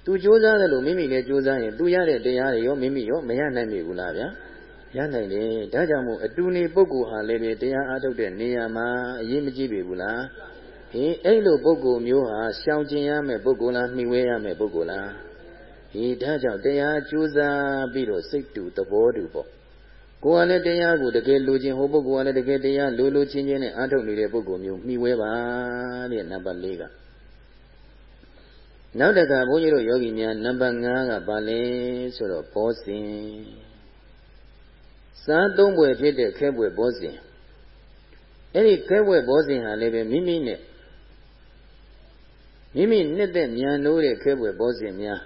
သူကြိုးစားတယ်လို့မိမိလည်းကြိုးစားရင်သူရတဲ့တရားတွေရောမိမိရောမရနိုင်ပြီဘူးလားဗျာရနိုင်တယ်ဒါကြောင့်မို့အတူနေပုဂ္ဂိုလ်ဟာလည်းပဲတရားအားထုတ်တဲ့နေရာမှာအရေးမကြီးပြီဘူးလားဟင်အဲ့လိုပုဂ္ဂိုလ်မျိုးဟာရှောင်ကျင်ရမယ်ပုဂ္ဂိုလ်လားမှီဝဲရမယ်ပုဂ္ဂိုလ်လား ဟင်ဒါကြောင့်တရားကြိုးစားပြီးတော့စိတ်တူသဘောတူပေါ့ကိုယ်ကလည်းတရားကိုတကယ်လိုချင်ဟိုပုဂ္ဂိုလ်ကလည်းတကယ်တရားလိုလိုချင်းချင်းနဲ့အားထုတ်နေတဲ့ပုဂ္ဂိုလ်မျိုးမှီဝဲပါတဲ့နံပါတ်၄ကနောက်တခါဘုန်းကြီးတို့ယောဂီများနံပါတ်5ကဘာလဲဆိုတော့ဘောဇင်စားသုံးပွဲဖြစ်တဲ့ခဲပွဲဘောဇင်အဲ့ဒီခဲပွဲဘောဇင်ဟာလည်းပဲမိမိနဲ့မိမိနှစ်သက်ဉာဏ်နိုးတဲ့ခဲပွဲဘောဇင်များ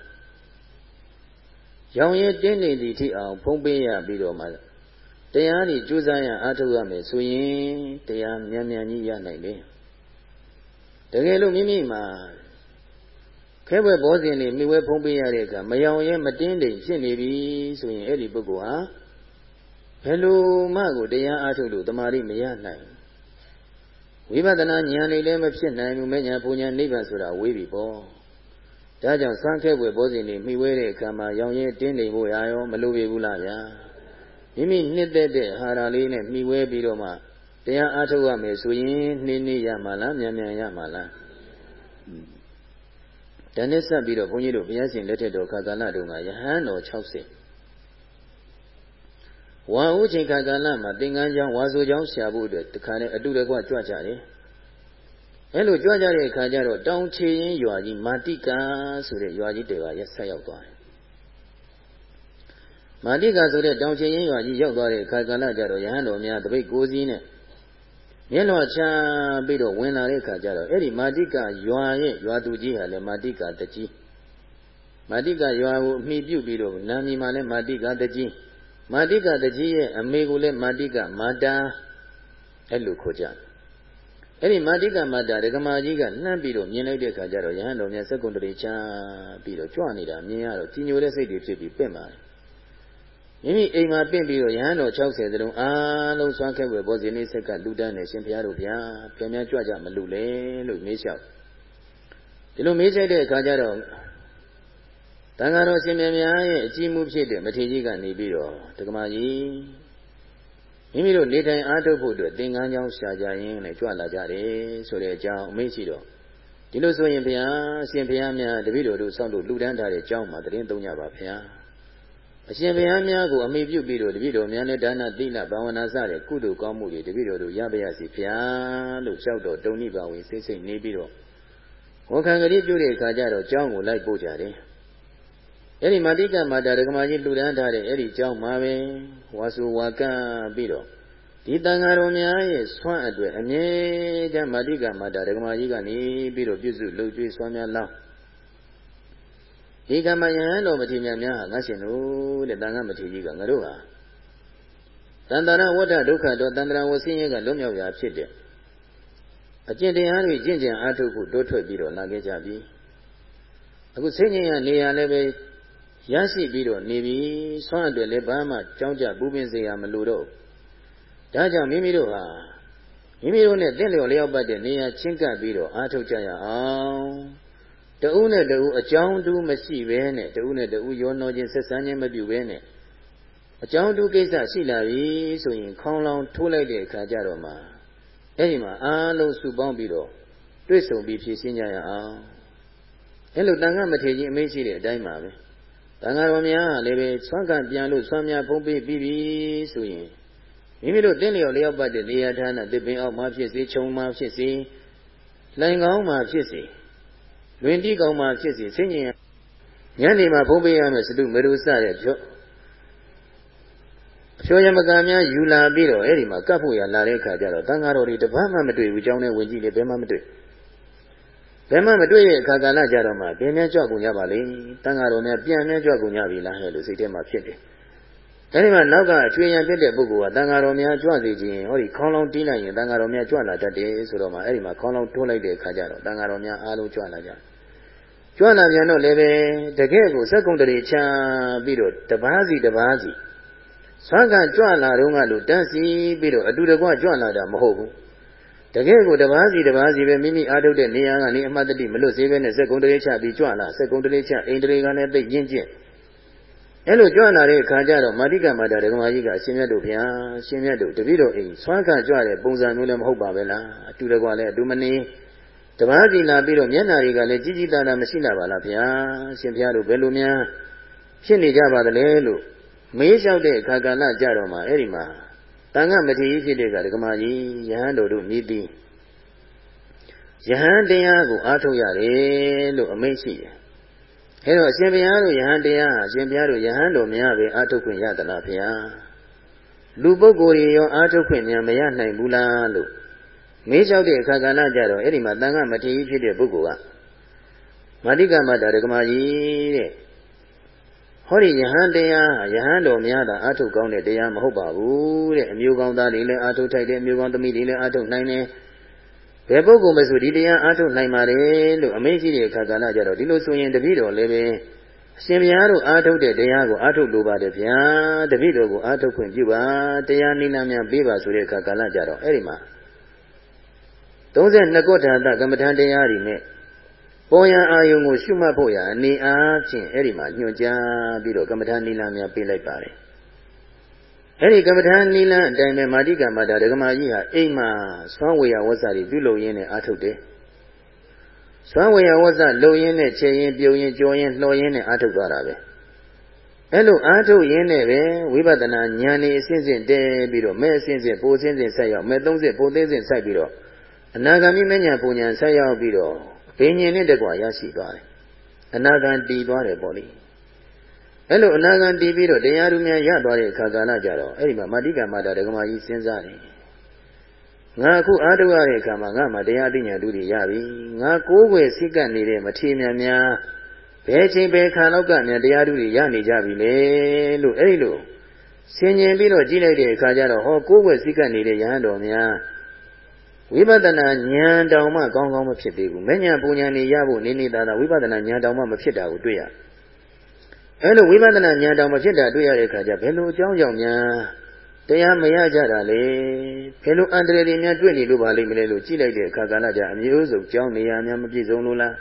ရောင်ရဲတင်းနေသည့်ထိအောင် ဖုံးပေးရပြီးတော့မှတရားนี่ကြိုးစားရအားထုတ်ရမယ်ဆိုရင်တရားမြန်မြန်ကြီးရနိုင်တယ်တကယ်လို့မိမိမှာခဲဘွယ်ဘောဇင်နေမိဝဲဖုံးပေးရတဲ့အခါမယောင်ရဲမတင်းတိမ်ဖြစ်နေပြီဆိုရင်အဲ့ဒီပုဂ္ဂိုလ်ဟာဘယ်လိုမှကိုတရားအားထုတ်လို့တမာရီမရနိုင်ဝိပဿနာဉာဏ်လေးလည်းမဖြစ်နိုင်ဘူးမဉာဏ်ပူဉာဏ်နိဗ္ဗာန်ဆိုတာဝေးပြီပေါ့ ဒါကြောင့်စမ်းခဲဘွယ်ဘောဇင်နေမိဝဲတဲ့အခါမှာရောင်ရဲတင်းတိမ်ဖို့ရရောမလိုပေဘူးလားဗျာမိမိနှစ်သက်တဲ့အာဟာရလေးနဲ့မှီဝဲပြီးတော့မှတရားအားထုတ်ရမယ်ဆိုရင်နှင်းနှင်းရမှာလားမြန်မြန်ရမှာလားဒါနဲ့ဆက်ပြီးတော့ဘုန်းကြီးတို့ဘုရားရှင်လက်ထက်တော်ခါကာလတုန်းကယဟန်တော်60ဝါဥချိန်ခါကာလမှာသင်္ကန်းကျောင်းဝါဆိုကျောင်းရှာဖို့အတွက်တခါနဲ့အတူတကွကြွကြတယ် အဲလိုကြွကြတဲ့အခါကျတော့တောင်ချေရင်ရွာကြီးမာတိကာဆိုတဲ့ရွာကြီးတွေကရက်ဆက်ရောက်သွားတယ်မာတိကဆိုတဲ့တောင်ချင်ရင်ရွာကြီးရောက်သွားတဲ့အခါကလည်းကြတော့ယဟန်တော်များတပိတ်ကိုစီးနဲ့မျက်လွှာချပြီးတော့ဝင်လာတဲ့အခါကျတော့အဲ့ဒီမာတိကရွာရဲ့ရွာသူကြီးဟာလည်းမာတိကတကြီးမာတိကရွာကိုအမိပြုပြီးတော့နာမည်မှာလည်းမာတိကတကြီးမာတိကတကြီးရဲ့အမေကိုလည်းမာတိကမာတာအဲ့လိုခေါ်ကြ အဲ့ဒီမာတိကမာတာဒကမာကြီးကနှမ်းပြီးတော့မြင်လိုက်တဲ့အခါကျတော့ယဟန်တော်များစက္ကုံတရေချပြီးတော့ကြွနေတာမြင်ရတော့ကြီးညိုတဲ့စိတ်တွေဖြစ်ပြီးပြင့်ပါတယ်မိမိအိမ်မှာပင့်ပြီးတော့ရဟန်းတော်60သလုံးအားလုံးစွမ်းခဲ့ွယ်ဘောဇင်လေးဆက်ကလူတန်းနေရှင်ဘုရားတို့ဗျာပြန်ပြန်ကြွကြမလူလေလို့မေးလျှောက်ဒီလိုမေးချက်တဲ့အခါကျတော့တန်ဃာတော်ရှင်မြတ်များရဲ့အကြီးမှုဖြစ်တဲ့မထေကြီးကနေပြီးတော့တက္ကမကြီး မိမိတို့နေထိုင်အားထုတ်ဖို့အတွက်သင်္ကန်းကြောင်းရှာကြရင်လည်းကြွလာကြတယ်ဆိုတဲ့အကြောင်းအမိန့်ရှိတော့ဒီလိုဆိုရင်ဘုရားအရှင်ဘုရားများတပည့်တော်တို့ဆောက်လို့လူတန်းထားတဲ့ကျောင်းမှာတရင်သုံးကြပါဘုရားအရှင်ဘုရားများကိုအမိပြုပြီးတော့တပည့်တော်များနဲ့ဒါနသီလဘာဝနာစတဲ့ကုသိုလ်ကောင်းမှုတွေတပည့်တော်တို့ရပါရစေဘုရားလို့လျှောက်တော့တုံနိပါဝင်စိတ်စိတ်နေပြီးတော့ဝန်ခံကလေးပြုတဲ့အခါကျတော့ကျောင်းကိုလိုက်ပို့ကြတယ် အဲ့ဒီမာတိကမာတာဒကမာကြီးလှူဒန်းထားတဲ့အဲ့ဒီကျောင်းမှာပဲဝါစုဝါကပြီးတော့ဒီတန်ဃာတော်များရဲ့ဆွမ်းအတွက်အမြဲတမ်းမာတိကမာတာဒကမာကြီးကနေပြီးတော့ပြုစုလှုပ်ကြွေးဆွမ်းများလောင်းဒီကမ္မယဟန်တော်မထေရများများဟာငါရှင်တို့တဲ့တန်ခါမထေရကြီးကငါတို့ဟာတန်တရာဝဋ္ဌဒုက္ခတော့တန်တရာဝဆင်းရဲကလွတ်မြောက်ရာဖြစ်တယ်အကျင့်တရားတွေကျင့်ကြံအားထုတ်ဖို့တိုးထွက်ပြီးတော့လာခဲ့ကြပြီအခုဆင်းရဲရနေရလည်းပဲ ရရှိပြီးတော့နေပြီဆွမ်းအတွက်လည်းဘာမှကြောင်းကြပူပင်စေရမလိုတော့ဒါကြောင့်မိမိတို့ဟာမိမိတို့နဲ့တင့်လျော်လျောက်ပတ်တဲ့နေရာချင်းကပ်ပြီးတော့အားထုတ်ကြရအောင်တဦးနဲ့တဦးအကြောင်းတူးမရှိဘဲနဲ့တဦးနဲ့တဦးရောနှောခြင်းဆက်ဆံခြင်းမပြုဘဲနဲ့အကြောင်းတူးကိစ္စရှိလာပြီဆိုရင်ခေါင်းလောင်ထိုးလိုက်တဲ့အခါကျတော့မှအဲ့ဒီမှာအားလုံးစုပေါင်းပြီးတော့တွေ့ဆုံပြီးဖြည့်ရှင်းကြရအောင်အဲ့လိုတန်ခတ်မထေကြီးအမေးရှိတဲ့အတိုင်းပါပဲ တန်ခါတော်များလည်းပဲဆွမ်းကပြန်လို့ဆွမ်းများဖုံးပေးပြီးပြီဆိုရင်မိမိတို့တင်းလျော်လျောက်ပတ်တဲ့နေရာဌာနတစ်ပင်အောက်မှာဖြစ်စေခြုံမှာဖြစ်စေလိုင်ကောင်းမှာဖြစ်စေလွင်တိကောင်းမှာဖြစ်စေဆင်းရဲညနေမှာဖုံးပေးရမယ်စတုမရုစတဲ့ဖြောဖြောယမကများယူလာပြီးတော့အဲ့ဒီမှာကပ်ဖို့ရလာတဲ့အခါကျတော့တန်ဃာတော်တွေတပတ်မှမတွေ့ဘူးကြောင်းနဲ့ဝင်ကြည့်လေဘယ်မှမတွေ့ဘ ယ်မှမတွေ့ရဲ့အခါကာလကြတော့မှဘယ်များကြွကုန်ကြပါလိမ့်တန်ဃာတော်များပြန်များကြွကုန်ကြပြီလားဟဲ့လို့စိတ်ထဲမှာဖြစ်တယ်အဲဒီမှာနောက်ကအချွေရန်ဖြစ်တဲ့ပုဂ္ဂိုလ်ကတန်ဃာတော်များကြွစေခြင်းဟောဒီခေါင်းလောင်းတီးလိုက်ရင်တန်ဃာတော်များကြွလာတတ်တယ်ဆိုတော့မှအဲဒီမှာခေါင်းလောင်းထိုးလိုက်တဲ့အခါကျတော့တန်ဃာတော်များအားလုံးကြွလာကြကြွလာပြန်တော့လည်းပဲတကယ့်ကိုစက်ကုံတရေချပြီးတော့တပားစီတပားစီဆွမ်းကကြွလာတော့ကလို့တန်းစီပြီးတော့အတူတကွကြွလာတာမဟုတ်ဘူး တကယ်ကိုတပားစီတပားစီပဲမိမိအားထုတ်တဲ့နေရာကနေအမှတ်တတိမလွတ်သေးပဲနဲ့စက်ကုံတရေချပြီးကြွလာစက်ကုံတရေချအိန္ဒြေကလည်းသိကျင့်ကျင့်အဲ့လိုကြွလာတဲ့အခါကျတော့မာတိကမာတာဒကမာကြီးကအရှင်မြတ်တို့ဗျာရှင်မြတ်တို့တပည့်တော်အိမ်ဆွမ်းခကြွတဲ့ပုံစံမျိုးလည်းမဟုတ်ပါပဲလားအတူတကွလည်းအတူမနေတပားစီလာပြီးတော့မျက်နာတွေကလည်းကြီးကြီးတာတာမရှိလာပါလားဗျာရှင်ဘုရားတို့ဘယ်လိုများဖြစ်နေကြပါသလဲလို့မေးလျှောက်တဲ့အခါကဏ္ဍကြတော့မှအဲ့ဒီမှာ တန်ခမထေကြီးဖြစ်တဲ့ကဒကမာကြီးယဟန်တို့တို့မြည်ပြီးယဟန်တရားကိုအားထုတ်ရတယ်လို့အမိန့်ရှိတယ်အဲတော့အရှင်ဘုရားတို့ယဟန်တရားအရှင်ဘုရားတို့ယဟန်တော်များပဲအာထုတ်ခွင့်ရသလားဘုရားလူပုဂ္ဂိုလ်တွေရောအာထုတ်ခွင့်များမရနိုင်ဘူးလားလို့မေးလျှောက်တဲ့အခါကဏ္ဍကြတော့အဲ့ဒီမှာတန်ခမထေကြီးဖြစ်တဲ့ပုဂ္ဂိုလ်ကမာတိကမတာဒကမာကြီးတဲ့ ဟောဒီယဟန်တရားယဟန်တော်များတာအာထုတ်ကောင်းတဲ့တရားမဟုတ်ပါဘူးတဲ့အမျိုးကောင်းသားတွေလည်းအာထုတ်ထိုက်တယ်အမျိုးကောင်းသမီးတွေလည်းအာထုတ်နိုင်တယ်ဘယ်ပုဂ္ဂိုလ်မဆိုဒီတရားအားထုတ်နိုင်ပါတယ်လို့အမေးရှိတဲ့အခါကဏ္ဍကြတော့ဒီလိုဆိုရင်တပည့်တော်လည်းပဲအရှင်ဘုရားတို့အားထုတ်တဲ့တရားကိုအားထုတ်လိုပါတယ်ဗျာတပည့်တော်ကိုအားထုတ်ခွင့်ပြုပါတရားနိလများပေးပါဆိုတဲ့အခါကဏ္ဍကြတော့အဲ့ဒီမှာ32ခုထာတကမ္မထံတရားတွေနဲ့ ပေါ်ရန်အာယုံကိုရှုမှတ်ဖို့ရအနေအားဖြင့်အဲ့ဒီမှာညွှန်ကြားပြီးတော့ကမ္မထံနိလများပေးလိုက်ပါတယ်အဲ့ဒီကမ္မထာနိလန်းအတိုင်းပဲမာတိကမတာဒကမာကြီးဟာအိမ်မှာသွမ်းဝေယဝဇ္ဇတွေပြုလုပ်ရင်းနဲ့အာထုတ်တယ်။သွမ်းဝေယဝဇ္ဇလုံရင်းနဲ့ခြေရင်းပြုံရင်းကြောရင်းလှော်ရင်းနဲ့အာထုတ်သွားတာပဲ။အဲ့လိုအာထုတ်ရင်းနဲ့ပဲဝိပဿနာဉာဏ်ဤအစဉ်စဉ်တဲပြီးတော့မဲ့အစဉ်စဉ်ပိုအစဉ်စဉ်ဆက်ရောက်မဲ့သုံးစဉ်ပိုသေးစဉ်ဆက်ပြီးတော့အနာဂါမိမဉဏ်ပူဉဏ်ဆက်ရောက်ပြီးတော့ ဘိညာဉ်နဲ့တကွာရရှိသွားတယ်။အနာဂံတည်သွားတယ်ပေါ့လေ။အဲ့လိုအနာဂံတည်ပြီးတော့တရားသူများရသွားတဲ့အခါကာလကြတော့အဲ့ဒီမှာမာတိကမာတာဒကမာကြီးစဉ်းစားတယ်ငါအခုအားထုတ်ရတဲ့အခါမှာငါမှတရားသိဉာဏ်တူတွေရပြီငါကိုးကွယ်စိတ်ကပ်နေတဲ့မထေမြတ်များဘယ်ချိန်ဘယ်ခါလောက်ကများတရားတူတွေရနေကြပြီလေလို့အဲ့ဒီလိုဆင်ញင်ပြီးတော့ကြည့်လိုက်တဲ့အခါကျတော့ဟောကိုးကွယ်စိတ်ကပ်နေတဲ့ယဟန်တော်များ ဝိပဿနာဉာဏ်တောင်မှကောင်းကောင်းမဖြစ်သေးဘူးမဉဏ်ပူဉဏ်နေရဖို့နေနေသာသာဝိပဿနာဉာဏ်တောင်မှမဖြစ်တာကိုတွေ့ရတယ်အဲလိုဝိပဿနာဉာဏ်တောင်မဖြစ်တာတွေ့ရတဲ့အခါကျဘယ်လိုအကြောင်းကြောင့်များတရားမရကြတာလဲဘယ်လိုအန္တရာယ်တွေများတွေ့နေလို့ပါလိမ့်မလဲလို့ကြည့်လိုက်တဲ့အခါကလည်းကြအမျိုးစုံကြောင်းနေရာများမပြည့်စုံလို့လား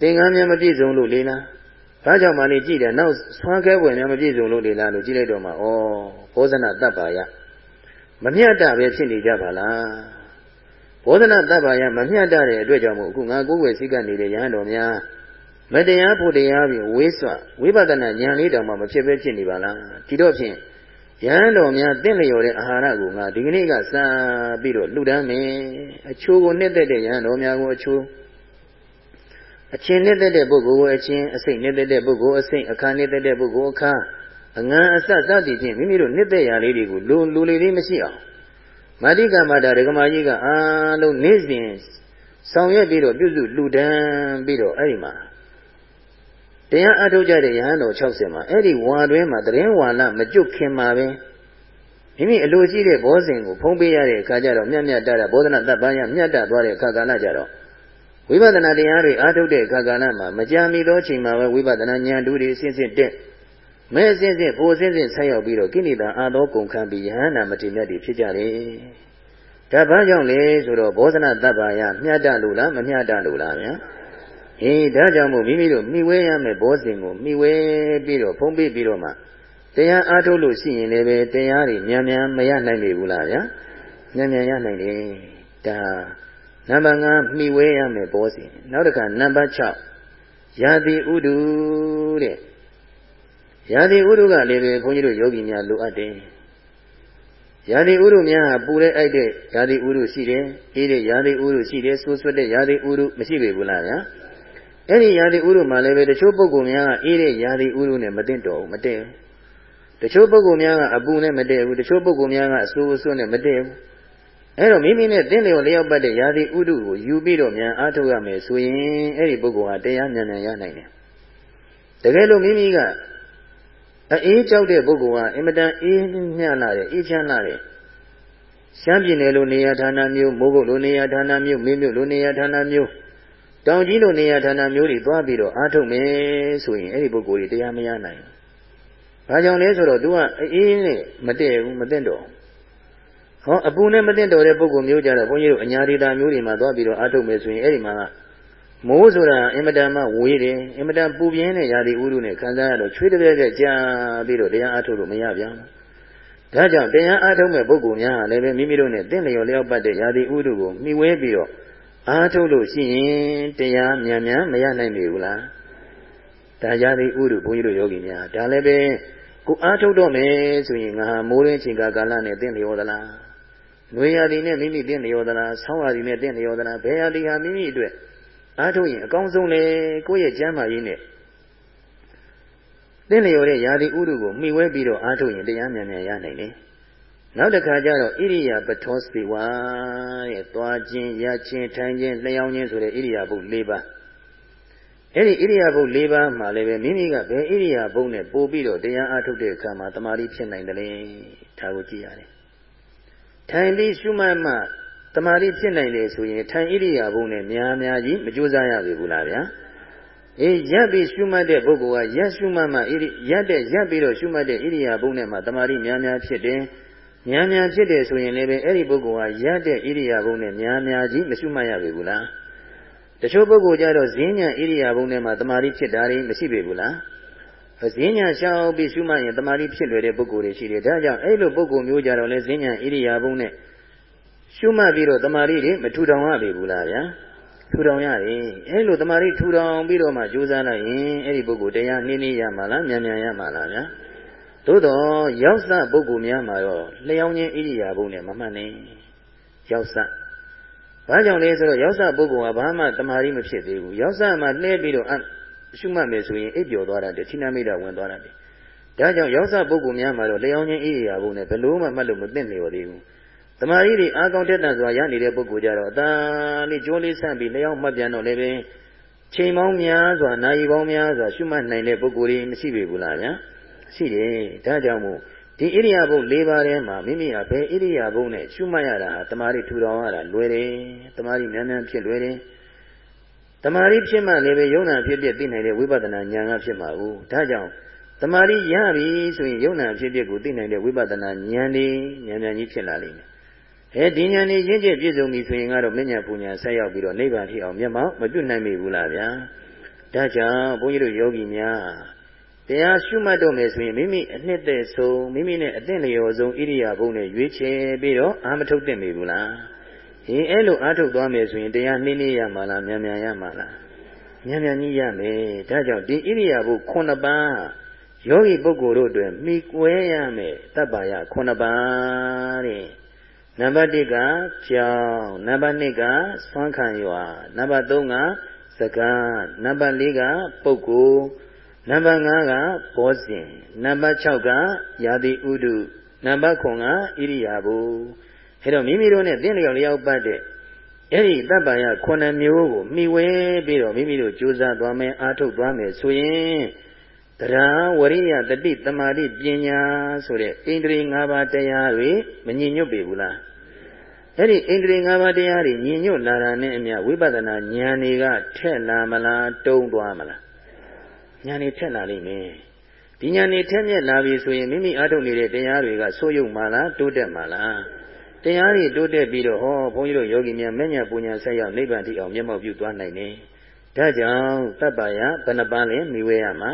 သင်္ကန်းများမပြည့်စုံလို့လေလားဘာကြောင့်မှလည်းကြည့်တယ်နောက်ဆွမ်းခဲွယ်များမပြည့်စုံလို့လေလားလို့ကြည့်လိုက်တော့မှဩဘောဇနာတပ္ပါယမမြတ်တာပဲဖြစ်နေကြပါလား ဘောဇနာတပ္ပါယမမြတ်တဲ့အတွက်ကြောင့်မို့အခုငါကိုယ်ွယ်စိတ်ကနေရဟန်းတော်များမတရားဖို့တရားပြီးဝိစွဝိပဿနာဉာဏ်လေးတောင်မှမဖြစ်ပဲဖြစ်နေပါလားဒီတော့ဖြင့်ရဟန်းတော်များတင့်လျော်တဲ့အာဟာရကိုငါဒီကနေ့ကစပြီးတော့လှူဒန်းမယ်အချိုးကိုနှစ်သက်တဲ့ရဟန်းတော်များကိုအချိုးအချင်းနှစ်သက်တဲ့ပုဂ္ဂိုလ်ကိုအချင်းအစိတ်နှစ်သက်တဲ့ပုဂ္ဂိုလ်အစိတ်အခါနှစ်သက်တဲ့ပုဂ္ဂိုလ်အခါအငန်းအဆက်စသည်ဖြင့်မိမိတို့နှစ်သက်ရာလေးတွေကိုလူလူလေးလေးမရှိအောင် မာတိကမာတာဒကမာကြီးကအာလုံးနေ့စဉ်ဆောင်ရွက်ပြီးတော့ပြုစုလှူဒန်းပြီးတော့အဲ့ဒီမှာတရားအထုတ်ကြတဲ့ယဟန်တော်60မှာအဲ့ဒီဝါတွင်းမှာတရင်ဝါလမကျွတ်ခင်မှာပဲမိမိအလိုရှိတဲ့ဘောဇင်ကိုဖုံးပေးရတဲ့အခါကျတော့မြတ်မြတ်တတာဘောဓနာတပ္ပယမြတ်တသွားတဲ့အခါကာလကျတော့ဝိပဿနာတရားတွေအားထုတ်တဲ့အခါကာလမှာမကြာမီသောအချိန်မှာပဲဝိပဿနာဉာဏ်တူတွေအစဉ်စဉ်တက် မဲအစဉ်စဉ်ပိုအစဉ်စဉ်ဆက်ရောက်ပြီးတော့ကိလေသာအာသောကုန်ခံပြီးယဟန္တာမထေမြတ်တွေဖြစ်ကြတယ်။ဒါဘာကြောင့်လဲဆိုတော့ဘောဓနာတပ္ပယမြတ်တလို့လားမမြတ်တလို့လားဗျာ။အေးဒါကြောင့်မို့မိမိတို့မိဝဲရမယ်ဘောဇင်ကိုမိဝဲပြီးတော့ဖုံးပေးပြီးတော့မှတရားအားထုတ်လို့ရှိရင်လည်းပဲတရားတွေမြန်မြန်မရနိုင်ပြီဘူးလားဗျာမြန်မြန်ရနိုင်တယ်ဒါနံပါတ်5မှီဝဲရမယ်ဘောစီနောက်တစ်ခါနံပါတ်6ယာတိဥဒုတဲ့ ယာတိဥဒုကလည်းပဲဘုန်းကြီးတို့ယောဂီများလိုအပ်တယ်ယာတိဥဒုများဟာပူတဲ့အိုက်တဲ့ယာတိဥဒုရှိတယ်အေးတဲ့ယာတိဥဒုရှိတယ်ဆိုးဆွတ်တဲ့ယာတိဥဒုမရှိပေဘူးလားဗျာအဲ့ဒီယာတိဥဒုမှာလည်းပဲတချို့ပုဂ္ဂိုလ်များကအေးတဲ့ယာတိဥဒုနဲ့မသိတော့ဘူးမတည့်ဘူးတချို့ပုဂ္ဂိုလ်များကအပူနဲ့မတည့်ဘူးတချို့ပုဂ္ဂိုလ်များကအဆိုးအဆိုးနဲ့မတည့်ဘူးအဲ့တော့မိမိနဲ့တင်းလျော်လျောက်ပတ်တဲ့ယာတိဥဒုကိုယူပြီးတော့မြန်အားထုတ်ရမယ်ဆိုရင်အဲ့ဒီပုဂ္ဂိုလ်ဟာတရားဉာဏ်ဉာဏ်ရနိုင်တယ်တကယ်လို့မိမိက အေးကြောက်တဲ့ပုဂ္ဂိုလ်ဟာအင်မတန်အေးမြလာတဲ့အေးချမ်းလာတဲ့ရှမ်းပြည်နယ်လိုနေရာဌာနမျိုးမိုးကုတ်လိုနေရာဌာနမျိုးမင်းမြို့လိုနေရာဌာနမျိုးတောင်ကြီးလိုနေရာဌာနမျိုးတွေသွားပြီးတော့အားထုတ်မယ်ဆိုရင်အဲ့ဒီပုဂ္ဂိုလ်တွေတရားမရနိုင်ဘူးဘာကြောင့်လဲဆိုတော့ तू ကအေးနဲ့မတည့်ဘူးမသိတော့ဟောအပူနဲ့မသိတော့တဲ့ပုံကမျိုးကြတော့ဘုန်းကြီးတို့အညာဒေတာမျိုးတွေမှာသွားပြီးတော့အားထုတ်မယ်ဆိုရင်အဲ့ဒီမှာ မိုးဆိုတာအင်မတန်မှဝေးတယ်အင်မတန်ပူပြင်းတဲ့ရာသီဥတုနဲ့ခံစားရတော့ချွေးတစ်ပြက်ပြက်ကြာပြီးတော့တရားအားထုတ်လို့မရပြန်ဘူး။ဒါကြောင့်တရားအားထုတ်မဲ့ပုဂ္ဂိုလ်များဟာလည်းပဲမိမိတို့နဲ့တင့်လျော်လျောက်ပတ်တဲ့ရာသီဥတုကိုမှီဝဲပြီးတော့အားထုတ်လို့ရှိရင်တရားမြန်မြန်မရနိုင်ပြီဘူးလား။ဒါရာသီဥတုဘုန်းကြီးတို့ယောဂီများဒါလည်းပဲကိုအားထုတ်တော့မယ်ဆိုရင်ငါမိုးရင်းချိန်ကာကာလနဲ့တင့်လျော်သလား။နွေရာသီနဲ့မိမိတင့်လျော်သလား၊ဆောင်းရာသီနဲ့တင့်လျော်သလား၊ဘယ်ရာသီဟာမိမိအတွက် အားထုတ်ရင်အကောင်းဆုံးလေကိုယ့်ရဲ့ကျမ်းမာရေးနဲ့တင့်လျော်တဲ့ရာသီဥတုကိုမှီဝဲပြီးတော့အားထုတ်ရင်တရားမြန်မြန်ရနိုင်တယ်။နောက်တစ်ခါကျတော့ဣရိယာပထောစီဝါတဲ့သွားခြင်းရခြင်းထိုင်ခြင်းလျှောင်းခြင်းဆိုတဲ့ဣရိယာပုတ်၄ပါးအဲ့ဒီဣရိယာပုတ်၄ပါးမှာလည်းပဲမိမိကဘယ်ဣရိယာပုတ်နဲ့ပို့ပြီးတော့တရားအားထုတ်တဲ့အခါမှာတမာတိဖြစ်နိုင်တယ်လေဒါကိုကြည့်ရတယ်။ထိုင်ပြီးရှုမှတ်မှ တမာတိဖြစ်နိုင်တယ်ဆိုရင်ထိုင်ဣရိယာပုတ်နဲ့များများကြီးမကြိုးစားရပြီဘူးလားဗျာ။အေးရပ်ပြီးရှုမှတ်တဲ့ပုဂ္ဂိုလ်ကရပ်ရှုမှတ်မှဣရိရပ်တဲ့ရပ်ပြီးတော့ရှုမှတ်တဲ့ဣရိယာပုတ်နဲ့မှတမာတိများများဖြစ်တယ်။များများဖြစ်တယ်ဆိုရင်လည်းပဲအဲ့ဒီပုဂ္ဂိုလ်ကရပ်တဲ့ဣရိယာပုတ်နဲ့များများကြီးမရှုမှတ်ရပြီဘူးလား။တချို့ပုဂ္ဂိုလ်ကြတော့ဈဉ္ညာဣရိယာပုထဲမှာတမာတိဖြစ်တာတွေမရှိပေဘူးလားဈဉ္ညာရှောင်ပြီးရှုမှတ်ရင်တမာတိဖြစ်လွယ်တဲ့ပုဂ္ဂိုလ်တွေရှိတယ်ဒါကြောင့်အဲ့လိုပုဂ္ဂိုလ်မျိုးကြတော့လေဈဉ္ညာဣရိယာပုနဲ့ ရှုမှတ်ပြီးတော့တမာတိတွေမထူထောင်ရပေဘူးလားဗျာထူထောင်ရတယ်အဲ့လိုတမာတိထူထောင်ပြီးတော့မှကြိုးစားလိုက်ရင်အဲ့ဒီပုဂ္ဂိုလ်တရားနှင်းနှင်းရမှာလားမြန်မြန်ရမှာလားဗျာသို့တော့ရောက်စပုဂ္ဂိုလ်များမှာတော့လျှောင်းခြင်းဣရိယာပုနဲ့မမှတ်နဲ့ရောက်စဘာကြောင့်လဲဆိုတော့ရောက်စပုဂ္ဂိုလ်ကဘာမှတမာရီမဖြစ်သေးဘူးရောက်စမှလှဲပြီးတော့အရှုမှတ်မယ်ဆိုရင်အိပ်ပျော်သွားတာတည်းဌိနမိတ်ဝင်သွားတာတည်းဒါကြောင့်ရောက်စပုဂ္ဂိုလ်များမှာတော့လျောင်းချင်းဣရိယာပုနဲ့ဘလို့မှမှတ်လို့မသိလျော်သေးဘူး တမာရီတွေအားကောင်းတက်တန်စွာရနေတဲ့ပုဂ္ဂိုလ်ကြတော့အသာလေးကြိုးလေးဆန့်ပြီးလျောင်းမှတ်ပြန်တော့လည်းပဲချိန်ပေါင်းများစွာနာရီပေါင်းများစွာရှုမှတ်နိုင်တဲ့ပုဂ္ဂိုလ်တွေမရှိပေဘူးလားဗျာရှိတယ်ဒါကြောင့်မို့ဒီဣရိယာပုတ်၄ပါးထဲမှာမိမိဟာဘယ်ဣရိယာပုတ်နဲ့ရှုမှတ်ရတာဟာတမာရီထူထောင်ရတာလွယ်တယ်တမာရီမြန်မြန်ဖြစ်လွယ်တယ်တမာရီဖြစ်မှလည်းပဲယုံနာဖြစ်ဖြစ်သိနိုင်တဲ့ဝိပဿနာဉာဏ်ကဖြစ်မှာ ਉ ဒါကြောင့်တမာရီရပြီဆိုရင်ယုံနာဖြစ်ဖြစ်ကိုသိနိုင်တဲ့ဝိပဿနာဉာဏ်ဒီဉာဏ်ဉာဏ်ကြီးဖြစ်လာလိမ့်မယ် အဲဒီဉာဏ်นี่ရင့်ကျက်ပြည့်စုံပြီဆိုရင်ကတော့မဉ္ဇဉ်ပူညာဆက်ရောက်ပြီးတော့နိဗ္ဗာန်ထိအောင်မျက်မှောက်မပြုတ်နိုင်မိဘူးလားဗျာဒါကြောင့်ဘုန်းကြီးတို့ယောဂီများတရားရှုမှတ်တော့မယ်ဆိုရင်မိမိအနှစ်သက်ဆုံးမိမိနဲ့အသင့်လျော်ဆုံးဣရိယာပုနဲ့ရွေးချယ်ပြီးတော့အာမထုတ်သင့်ပြီဘူးလားဟင်အဲ့လိုအာထုတ်သွားမယ်ဆိုရင်တရားနှင်းနှင်းရမှာလားမြန်မြန်ရမှာလားမြန်မြန်ကြီးရမယ်ဒါကြောင့်ဒီဣရိယာပု9ပါးယောဂီပုဂ္ဂိုလ်တို့အတွက်မိကွဲရမယ်တပ္ပါယ9ပါးတဲ့ နံပါတ်1ကကြောင်းနံပါတ်2ကသွမ်းခံရွာနံပါတ်3ကစကားနံပါတ်4ကပုဂ္ဂိုလ်နံပါတ်5ကဘောဇင်နံပါတ်6ကယာတိဥဒုနံပါတ်9ကဣရိယာပုအဲတော့မိမိတို့နဲ့တင်းလျော်လျောက်ပတ်တဲ့အဲ့ဒီတပ္ပယ9မျိုးကိုမှီဝဲပြီးတော့မိမိတို့ကြိုးစားသွားမယ်အားထုတ်သွားမယ်ဆိုရင်တရားဝရိယတတိတမာတိပညာဆိုတဲ့ဣန္ဒြေ၅ပါးတရားတွေမညင်ညွတ်ပေဘူးလား အဲ့ဒီဣန္ဒြေ၅ပါးတရားတွေညင်ညွတ်လာတာနဲ့အမျှဝိပဿနာဉာဏ်တွေကထက်လာမလားတုံးသွားမလားဉာဏ်တွေထက်လာလိမ့်မယ်ဒီဉာဏ်တွေထက်မြက်လာပြီဆိုရင်မိမိအားထုတ်နေတဲ့တရားတွေကဆိုးရုံမှလားတိုးတက်မှလားတရားတွေတိုးတက်ပြီးတော့ဟောဘုန်းကြီးတို့ယောဂီများမဉ္ဇဉ်ပူညာဆက်ရောက်နိဗ္ဗာန်ထိအောင်မျက်မှောက်ပြုသွားနိုင်တယ်ဒါကြောင့်တပ္ပယဘယ်နှပန်းလဲမိဝဲရမှာ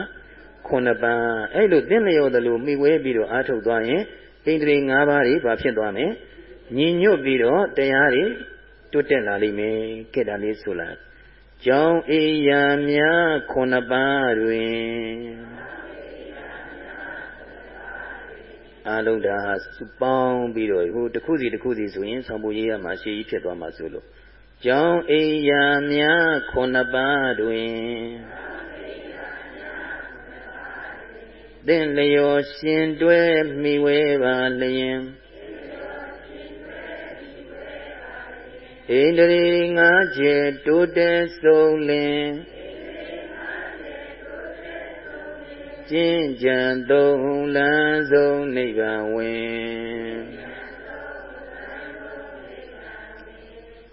ခုနှစ်ပန်းအဲ့လိုသင်လျော်တယ်လို့မိဝဲပြီးတော့အားထုတ်သွားရင်ဣန္ဒြေ၅ပါးတွေဘာဖြစ်သွားမလဲ ညီညွတ်ပြီးတော့တရားတွေတိုးတက်လာလိမ့်မယ်ကဲဒါလေးဆိုလိုက်ကြောင်းအေးရာများခုနှစ်ပန်းတွင်အလုံးဒါစုပေါင်းပြီးတော့ဟိုတစ်ခုစီတစ်ခုစီဆိုရင်ဆောင်းပူရေးရမှာရှေးကြီးဖြစ်သွားမှာဆိုလို့ကြောင်းအိယာများခုနှစ်ပါးတွင်သင်လျော်ရှင်တွဲမိဝဲပါလျင် ဣန္ဒြေငါးချက်တိုးတက်ဆုံးလင်ကျင့်ကြံသုံးလန်းဆုံးနိဗ္ဗာန်ဝင်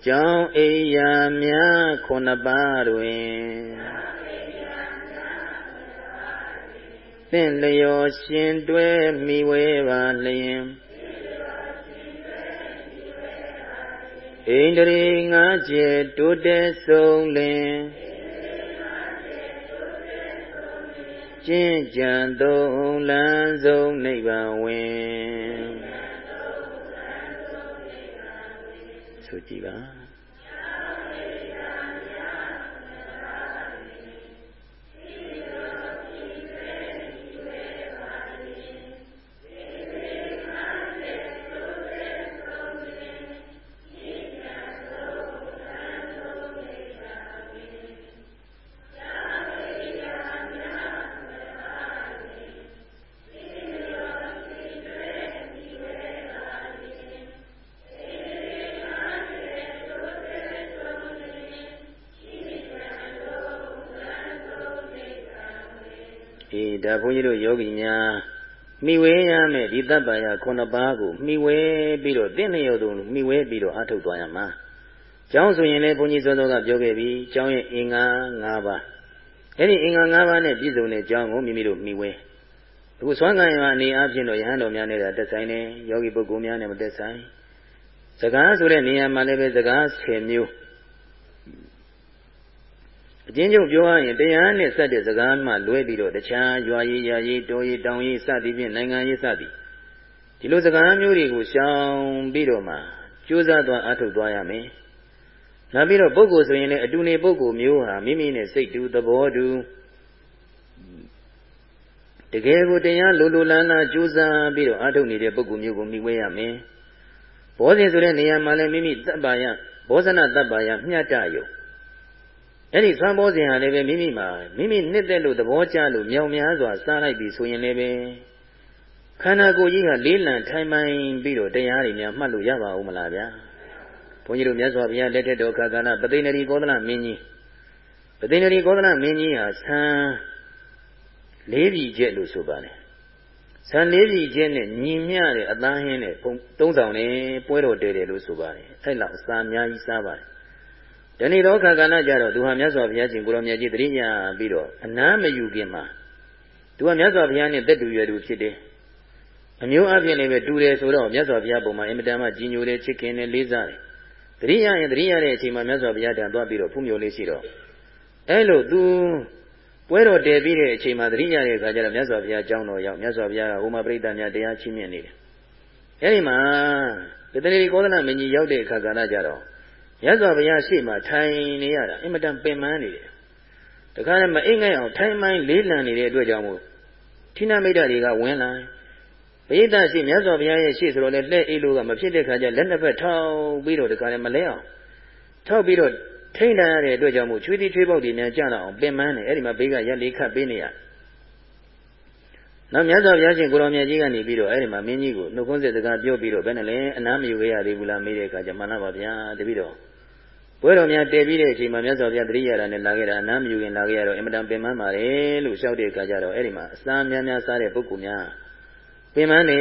ကျောင်းအိယာများခုနှစ်ပါးတွင်သင်လျော်ရှင်တွဲမိဝဲပါလျင် ဣန္ဒြေငါးချက်တိုးတက်ဆုံးလင်ကျင့်ကြံသုံးလန်းဆုံးနိဗ္ဗာန်ဝင်ဆိုကြည့်ပါ ဘုန်းကြီးတို့ယောဂီများမိဝဲရမယ်ဒီတပ္ပယခုနှစ်ပါးကိုမိဝဲပြီးတော့တင့်လျော်သူမိဝဲပြီးတော့အထုတ်သွားရမှာကျောင်းဆိုရင်လည်းဘုန်းကြီးစောစောကပြောခဲ့ပြီကျောင်းရဲ့အင်္ဂါ၅ပါးအဲ့ဒီအင်္ဂါ၅ပါးနဲ့ပြည့်စုံတဲ့ကျောင်းကိုမိမိတို့မိဝဲအခုသွမ်းကံရအနေအချင်းတော့ယဟန်တော်များနဲ့တက်ဆိုင်တယ်ယောဂီပုဂ္ဂိုလ်များနဲ့မတက်ဆိုင်စကားဆိုတဲ့နေရာမှာလည်းပဲစကား10မျိုး အချင်းချုပ်ပြောရရင်တရားနဲ့စက်တဲ့စကားမှလွဲပြီးတော့တခြားရွာရေးရာရေးတောရေးတောင်ရေးစသည်ဖြင့်နိုင်ငံရေးစသည်ဒီလိုစကားမျိုးတွေကိုရှောင်ပြီးတော့မှကြိုးစားသွားအထုတ်သွားရမယ်။နောက်ပြီးတော့ပုဂ္ဂိုလ်ဆိုရင်လည်းအတူနေပုဂ္ဂိုလ်မျိုးဟာမိမိနဲ့စိတ်တူသဘောတူတကယ်ကိုတရားလိုလိုလားလားကြိုးစားပြီးတော့အထုတ်နေတဲ့ပုဂ္ဂိုလ်မျိုးကိုမိဝဲရမယ်။ဘောဇင်ဆိုတဲ့နေရာမှာလည်းမိမိတပ္ပါယဘောဇနတပ္ပါယမျှတယုံ အဲ့ဒီသွမ်းဘောစဉ်ဟာလည်းပဲမိမိမှာမိမိနှစ်သက်လို့သဘောကျလို့မြောင်များစွာစားလိုက်ပြီဆိုရင်လည်းပဲခန္ဓာကိုယ်ကြီးကလေးလံထိုင်ပိုင်ပြီးတော့တရားတွေများမှတ်လို့ရပါဦးမလားဗျာဘုန်းကြီးတို့မြတ်စွာဘုရားလက်ထက်တော်ခါကဏပသိဏရီကောသလမင်းကြီးပသိဏရီကောသလမင်းကြီးဟာဆံလေးပြည်ကျက်လို့ဆိုပါတယ်ဆံလေးပြည်ကျက်နဲ့ညီမျှတဲ့အသားဟင်းနဲ့သုံးဆောင်နေပွဲတော်တည်တယ်လို့ဆိုပါတယ်အဲ့လောက်အစာအများကြီးစားပါတယ် ဒီနေ့တော့ခါကဏကြတော့သူဟာမြတ်စွာဘုရားရှင်ကိုရောမြတ်ကြီးတရိညာပြီးတော့အနားမယူခင်မှာသူကမြတ်စွာဘုရားနဲ့တက်တူရွယ်သူဖြစ်တယ်အမျိုးအပြင်လည်းပဲတူတယ်ဆိုတော့မြတ်စွာဘုရားပုံမှာအင်မတန်မှကြီးညိုတယ်ချစ်ခင်တယ်လေးစားတယ်တရိယာရင်တရိယာတဲ့အချိန်မှာမြတ်စွာဘုရားတန်သွားပြီးတော့ဖူးမြော်လေးရှိတော့အဲလိုသူပွဲတော်တည်ပြီးတဲ့အချိန်မှာတရိယာရဲ့ခါကျတော့မြတ်စွာဘုရားကြောင်းတော်ရောက်မြတ်စွာဘုရားကဟိုမှာပြိဋ္ဌာများတရားချင်းမြင့်နေတယ်အဲဒီမှာပတ္တရီကောသလမင်းကြီးရောက်တဲ့အခါကလည်းကြတော့ ရသော်ဘုရားရှေ့မှာထိုင်နေရတာအင်မတန်ပင်ပန်းနေတယ်တခါလည်းမအိမ်ငိုက်အောင်ထိုင်မိုင်းလေးလံနေတဲ့အတွက်ကြောင့်မို့ဌိနမိတ်တွေကဝင်လာပရိသတ်ရှိမြတ်စွာဘုရားရဲ့ရှေ့ဆိုတော့လည်းလက်အိလို့ကမဖြစ်တဲ့ခါကျလက်နှစ်ဖက်ထောက်ပြီးတော့တခါလည်းမလဲအောင်ထောက်ပြီးတော့ထိမ့်တန်ရတဲ့အတွက်ကြောင့်မို့ချွေးတိချွေးပေါက်တွေများကြတော့အောင်ပင်ပန်းနေအဲ့ဒီမှာဘေးကရက်လေးခတ်ပေးနေရနောက်မြတ်စွာဘုရားရှင်ကိုရောင်မြတ်ကြီးကနေပြီးတော့အဲ့ဒီမှာမင်းကြီးကိုနှုတ်ခွန်းဆက်စကားပြောပြီးတော့ဘယ်နဲ့လဲအနားမယူခဲ့ရသေးဘူးလားမေးတဲ့အခါကျမှန်လားပါဗျာတပည့်တော် ပွဲတော်များတည်ပြီးတဲ့အချိန်မှာမြတ်စွာဘုရားတတိယရာနဲ့လာခဲ့တာနားမယူခင်လာခဲ့ရတော့အင်မတန်ပင်ပန်းပါတယ်လို့လျှောက်တဲ့အခါကျတော့အဲ့ဒီမှာအစာများများစားတဲ့ပုဂ္ဂိုလ်များပင်ပန်းနေ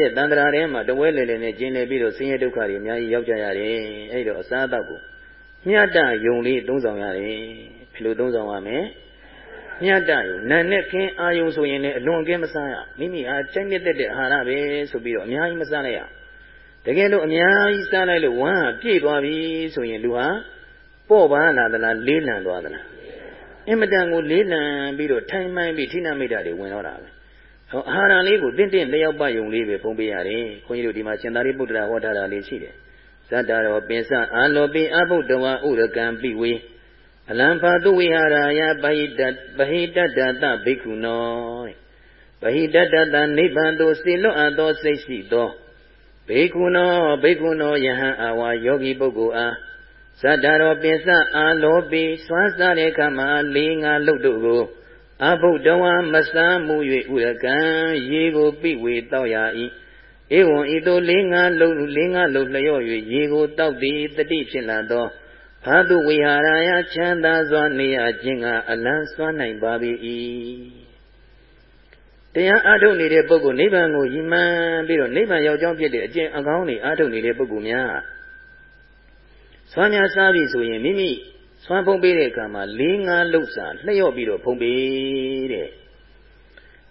တဲ့တန်ត្រာထဲမှာတဝဲလေလေနဲ့ကျင်လေပြီးတော့ဆင်းရဲဒုက္ခတွေအများကြီးရောက်ကြရတယ်အဲ့တော့အစာအသောက်ကိုမြတ်တယုံလေးသုံးဆောင်ရတယ်ဘယ်လိုသုံးဆောင်ရမလဲမြတ်တယုံနာနဲ့ခင်းအာယုံဆိုရင်လည်းအလွန်ကင်းမစားရမိမိအားကြိုက်မြတ်တဲ့အာဟာရပဲဆိုပြီးတော့အများကြီးမစားလိုက်ရ တကယ်လို့အများကြီးစားလိုက်လို့ဝမ်းဟာပြည့်သွားပြီဆိုရင်လူဟာပေါ့ပါလာသလားလေးလံသွားသလားအင်မတန်ကိုလေးလံပြီးတော့ထိုင်မှန်ပြီးထိနာမိတာတွေဝင်တော့တာပဲဟောအာဟာရလေးကိုတင့်တင့်လျောက်ပယုံလေးပဲဖုံးပေးရတယ်ခွန်ကြီးတို့ဒီမှာရှင်သာရိပုတ္တရာဟောထားတာလေးရှိတယ်ဇတ္တရောပင်စအာလောပိအဘုဒ္ဓဝါဥရကံပိဝေအလံဖာတုဝိဟာရာယပဟိတပဟိတတတဘိက္ခုနောပဟိတတတနိဗ္ဗာန်သို့စေလွတ်အပ်သောစိတ်ရှိသော ဘေကုနောဘေကုနောယဟန်အာဝါယောဂီပုဂ္ဂိုလ်အားဇတ္တရောပင်စအာလောပိစွမ်းစားတဲ့အခါမှာလေးငါလုတ်တို့ကိုအဘုဒ္ဓဝါမဆမ်းမှု၍ဥရကံရေကိုပိဝေတောက်ရ၏ဧဝံဤသို့လေးငါလုတ်လေးငါလုတ်လျော့၍ရေကိုတောက်သည်တတိဖြစ်လာသောဘာတုဝိဟာရယချမ်းသာစွာနေရခြင်းကအလံစွမ်းနိုင်ပါ၏ တရားအားထုတ်နေတဲ့ပုဂ္ဂိုလ်နိဗ္ဗာန်ကိုယီမှန်ပြီးတော့နိဗ္ဗာန်ရောက်ကြောင်းဖြစ်တဲ့အကျင့်အကောင်းတွေအားထုတ်နေတဲ့ပုဂ္ဂိုလ်များဆွမ်းများစားပြီဆိုရင်မိမိဆွမ်းဖုံးပေးတဲ့အခါမှာ၄၅လှုပ်စာလျှော့ပြီးတော့ဖုံးပေးတဲ့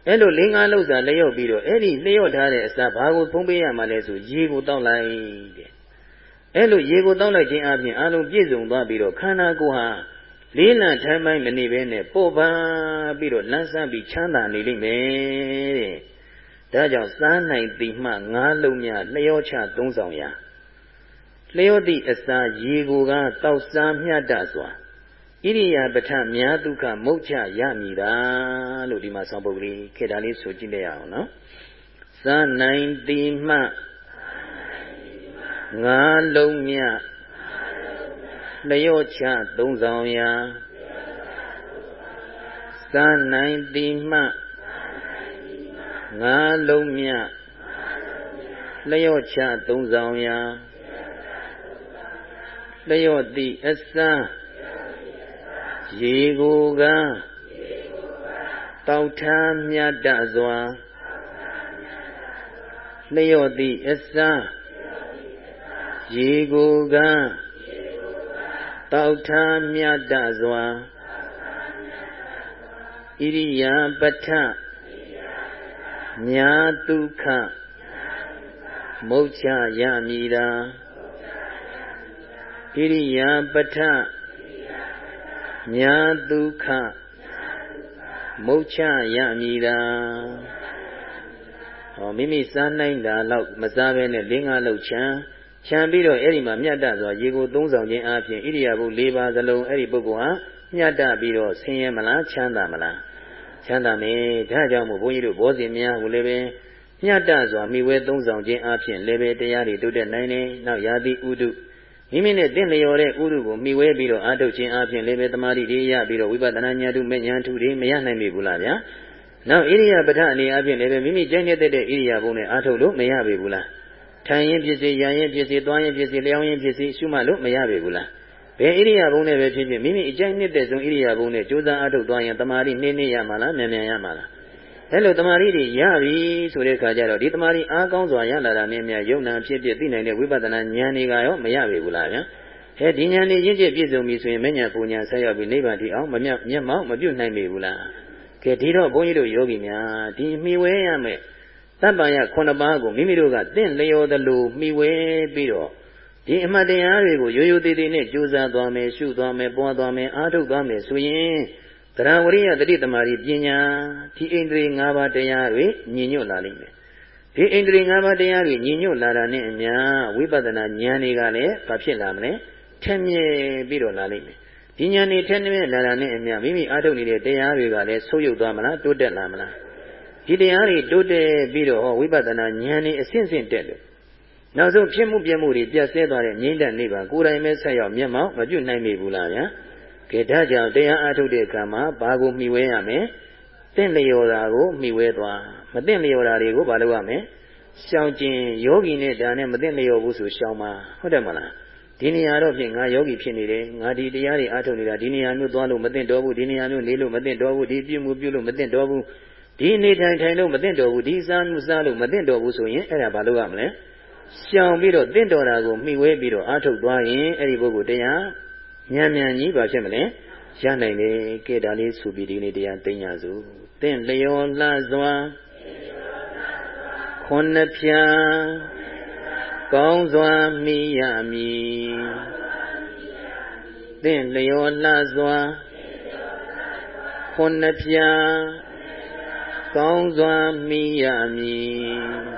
အဲ့လို၄၅လှုပ်စာလျှော့ပြီးတော့အဲ့ဒီလျှော့ထားတဲ့အစာဘာကိုဖုံးပေးရမှာလဲဆိုရေကိုတောက်လိုက်တဲ့အဲ့လိုရေကိုတောက်လိုက်ခြင်းအပြင်အလုံးပြည့်စုံသွားပြီးတော့ခန္ဓာကိုယ်ဟာ လေးလံထိုင်းပိုင်းမနေဘဲနဲ့ပို့ပါပြီးတော့လန်းဆန်းပြီးချမ်းသာနေလိမ့်မယ်တဲ့ဒါကြောင့်စားနိုင်သည်မှငါးလုံးများလျှောချသုံးဆောင်ရာလျှောသည့်အစာရေကိုကတောက်စားမြတ်တစွာဣရိယာပဋ္ဌမြာဒုက္ခမုတ်ချရမည်တာလို့ဒီမှာဆောင်းပုဒ်ကလေးခေတ္တလေးဆိုကြည့်လိုက်ရအောင်နော်စားနိုင်သည်မှငါးလုံးမြတ် လျော့ချသုံးဆောင်ရာစာနိုင်တိမှငါလုံးမြလျော့ချသုံးဆောင်ရာလျော့တိအစရေကိုကတောက်ထားမြတ်တစွာလျော့တိအစရေကိုက တောက်ထားမြတ်တစွာဣရိယာပဋ္ဌညာဒုက္ခမုတ်ချရမည်တာဣရိယာပဋ္ဌညာဒုက္ခမုတ်ချရမည်တာဟောမိမိစားနိုင်တာတော့မစားဘဲနဲ့လင်းကားလောက်ချမ်း ခြံပြီးတော့အဲ့ဒီမှာမြတ်တစွာရေကိုသုံးဆောင်ခြင်းအပြင်ဣရိယာပု၄ပါးစလုံးအဲ့ဒီပုဂ္ဂိုလ်ဟာမြတ်တပြီးတော့ဆင်းရဲမလားချမ်းသာမလားချမ်းသာမယ်ဒါကြောင့်မို့ဘုန်းကြီးတို့ဘောဇင်များကိုလည်းပဲမြတ်တစွာမိဝဲသုံးဆောင်ခြင်းအပြင်လည်းပဲတရားတွေတိုးတက်နိုင်တယ်နောက်ယာတိဥဒုမိမိနဲ့တင့်လျော်တဲ့ဥဒုကိုမိဝဲပြီးတော့အားထုတ်ခြင်းအပြင်လည်းပဲတမာတိတွေရပြီးတော့ဝိပဿနာဉာဏ်ထုမဲ့ဉာဏ်ထုတွေမရနိုင်ပြီဘူးလားဗျာနောက်ဣရိယာပဋ္ဌအနေအချင်းလည်းပဲမိမိကြိုက်နေတဲ့ဣရိယာပုံနဲ့အားထုတ်လို့မရပြီဘူးလား ထိုင်ရင်ဖြစ်စေရရင်ဖြစ်စေသွားရင်ဖြစ်စေလျောင်းရင်ဖြစ်စေရှုမှတ်လို့မရပြီဘူးလားဘယ်ဣရိယာပုနဲ့ပဲဖြစ်ဖြစ်မိမိအကြိုက်နှစ်တဲ့ဆုံးဣရိယာပုနဲ့ကြိုးစားအထုတ်သွားရင်တမာရီနှင်းနှင်းရမှာလားမြန်မြန်ရမှာလားအဲ့လိုတမာရီတွေရပြီဆိုတဲ့အခါကျတော့ဒီတမာရီအားကောင်းစွာရလာတာနဲ့မြယုံနာဖြစ်ဖြစ်သိနိုင်တဲ့ဝိပဿနာဉာဏ်တွေကရောမရပြီဘူးလားဗျာဟဲ့ဒီဉာဏ်တွေရင့်ကျက်ပြည့်စုံပြီဆိုရင်မဉ္ဇဉ်ပူဉ္ဇဉ်ဆက်ရောက်ပြီးနိဗ္ဗာန်ထိအောင်မမြတ်မျက်မှောက်မပြုတ်နိုင်ပြီဘူးလားကဲဒီတော့ဘုန်းကြီးတို့ယောဂီများဒီမှီဝဲရမယ် တပ္ပယ9ပါးကိုမိမိတို့ကတင့်လျော်သလိုမှီဝဲပြီးတော့ဒီအမှတ်တရားတွေကိုရိုးရိုးသေးသေးနဲ့ကြိုးစားသွားမယ်ရှုသွားမယ်ပွားသွားမယ်အားထုတ်သွားမယ်ဆိုရင်သရဝရိယတတိတမာရီပညာဒီအိန္ဒြေ၅ပါးတရားတွေညီညွတ်လာလိမ့်မယ်ဒီအိန္ဒြေ၅ပါးတရားတွေညီညွတ်လာတာနဲ့အမျှဝိပဿနာဉာဏ်တွေကလည်းဘာဖြစ်လာမလဲထက်မြက်ပြီးတော့လာလိမ့်မယ်ဒီဉာဏ်တွေထက်မြက်လာတာနဲ့အမျှမိမိအားထုတ်နေတဲ့တရားတွေကလည်းဆုပ်ယုပ်သွားမလားတိုးတက်လာမလား ဒီတရားတွေတိုးတက်ပြီးတော့ဟောဝိပဿနာဉာဏ်တွေအစဉ်စဉ်တက်လို့နောက်ဆုံးဖြစ်မှုပြမှုတွေပြတ်ဆဲသွားတဲ့ငြိမ့်တဲ့နိဗ္ဗာန်ကိုယ်တိုင်ပဲဆက်ရောက်မျက်မှောက်မပြုတ်နိုင်မိဘူးလားဗျာကဲဒါကြောင့်တရားအားထုတ်တဲ့အခါမှာဘာကိုမှီဝဲရမလဲတင့်လျော်တာကိုမှီဝဲသွားမတင့်လျော်တာတွေကိုဘာလုပ်ရမလဲရှောင်ကျင်ယောဂီနဲ့ဒါနဲ့မတင့်လျော်ဘူးဆိုရှောင်ပါဟုတ်တယ်မလားဒီနေရာတော့ဖြင့်ငါယောဂီဖြစ်နေတယ်ငါဒီတရားတွေအားထုတ်နေတာဒီနေရာမျိုးသွားလို့မသိတော့ဘူးဒီနေရာမျိုးနေလို့မသိတော့ဘူးဒီပြုမှုပြုလို့မသိတော့ဘူး ဒီနေထိုင်ထိုင်လို့မသိတော့ဘူးဒီစားမှုစားလို့မသိတော့ဘူးဆိုရင်အဲ့ဒါဘာလို့ရမလဲရှောင်ပြီးတော့တင့်တော်တာကိုမှီဝဲပြီးတော့အားထုတ်သွားရင်အဲ့ဒီပုဂ္ဂိုလ်တရားမြန်မြန်ကြီးပါဖြစ်မလဲရနိုင်တယ်ကဲဒါလေးဆိုပြီးဒီနေ့တရားသိညာစုတင့်လျောလှစွာခွန်နှဖြာကောင်းစွာမိရမည်တင့်လျောလှစွာခွန်နှဖြာ ကောင်းစွာမိရမည်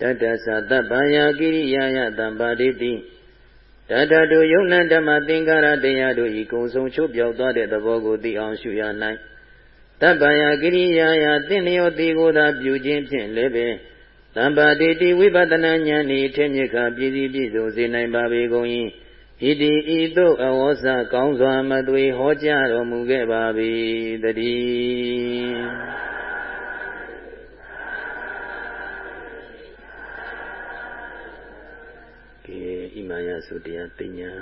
တတ္တသတပ္ပယကိရိယာယတံပါတိတိတတ္တတို့ယုံနံဓမ္မသင်္ကာရတရားတို့ဤကုံဆုံးချုပ်ပြောက်သွားတဲ့သဘောကိုသိအောင်ရှုရ၌ တပ္ပယကိရိယာယသင်လျောတိကိုသာပြုခြင်းဖြင့်လည်းပဲတံပါတိတိဝိပဿနာဉာဏ်ဤထေမြစ်ခပြည့်စည်ပြည့်စုံစေနိုင်ပါပေကုန်၏ဣတိဤသို့အဝေါစကောင်းစွာမသွေဟောကြားတော်မူခဲ့ပါ၏တည်းဣမာယဆိုတရားပညာ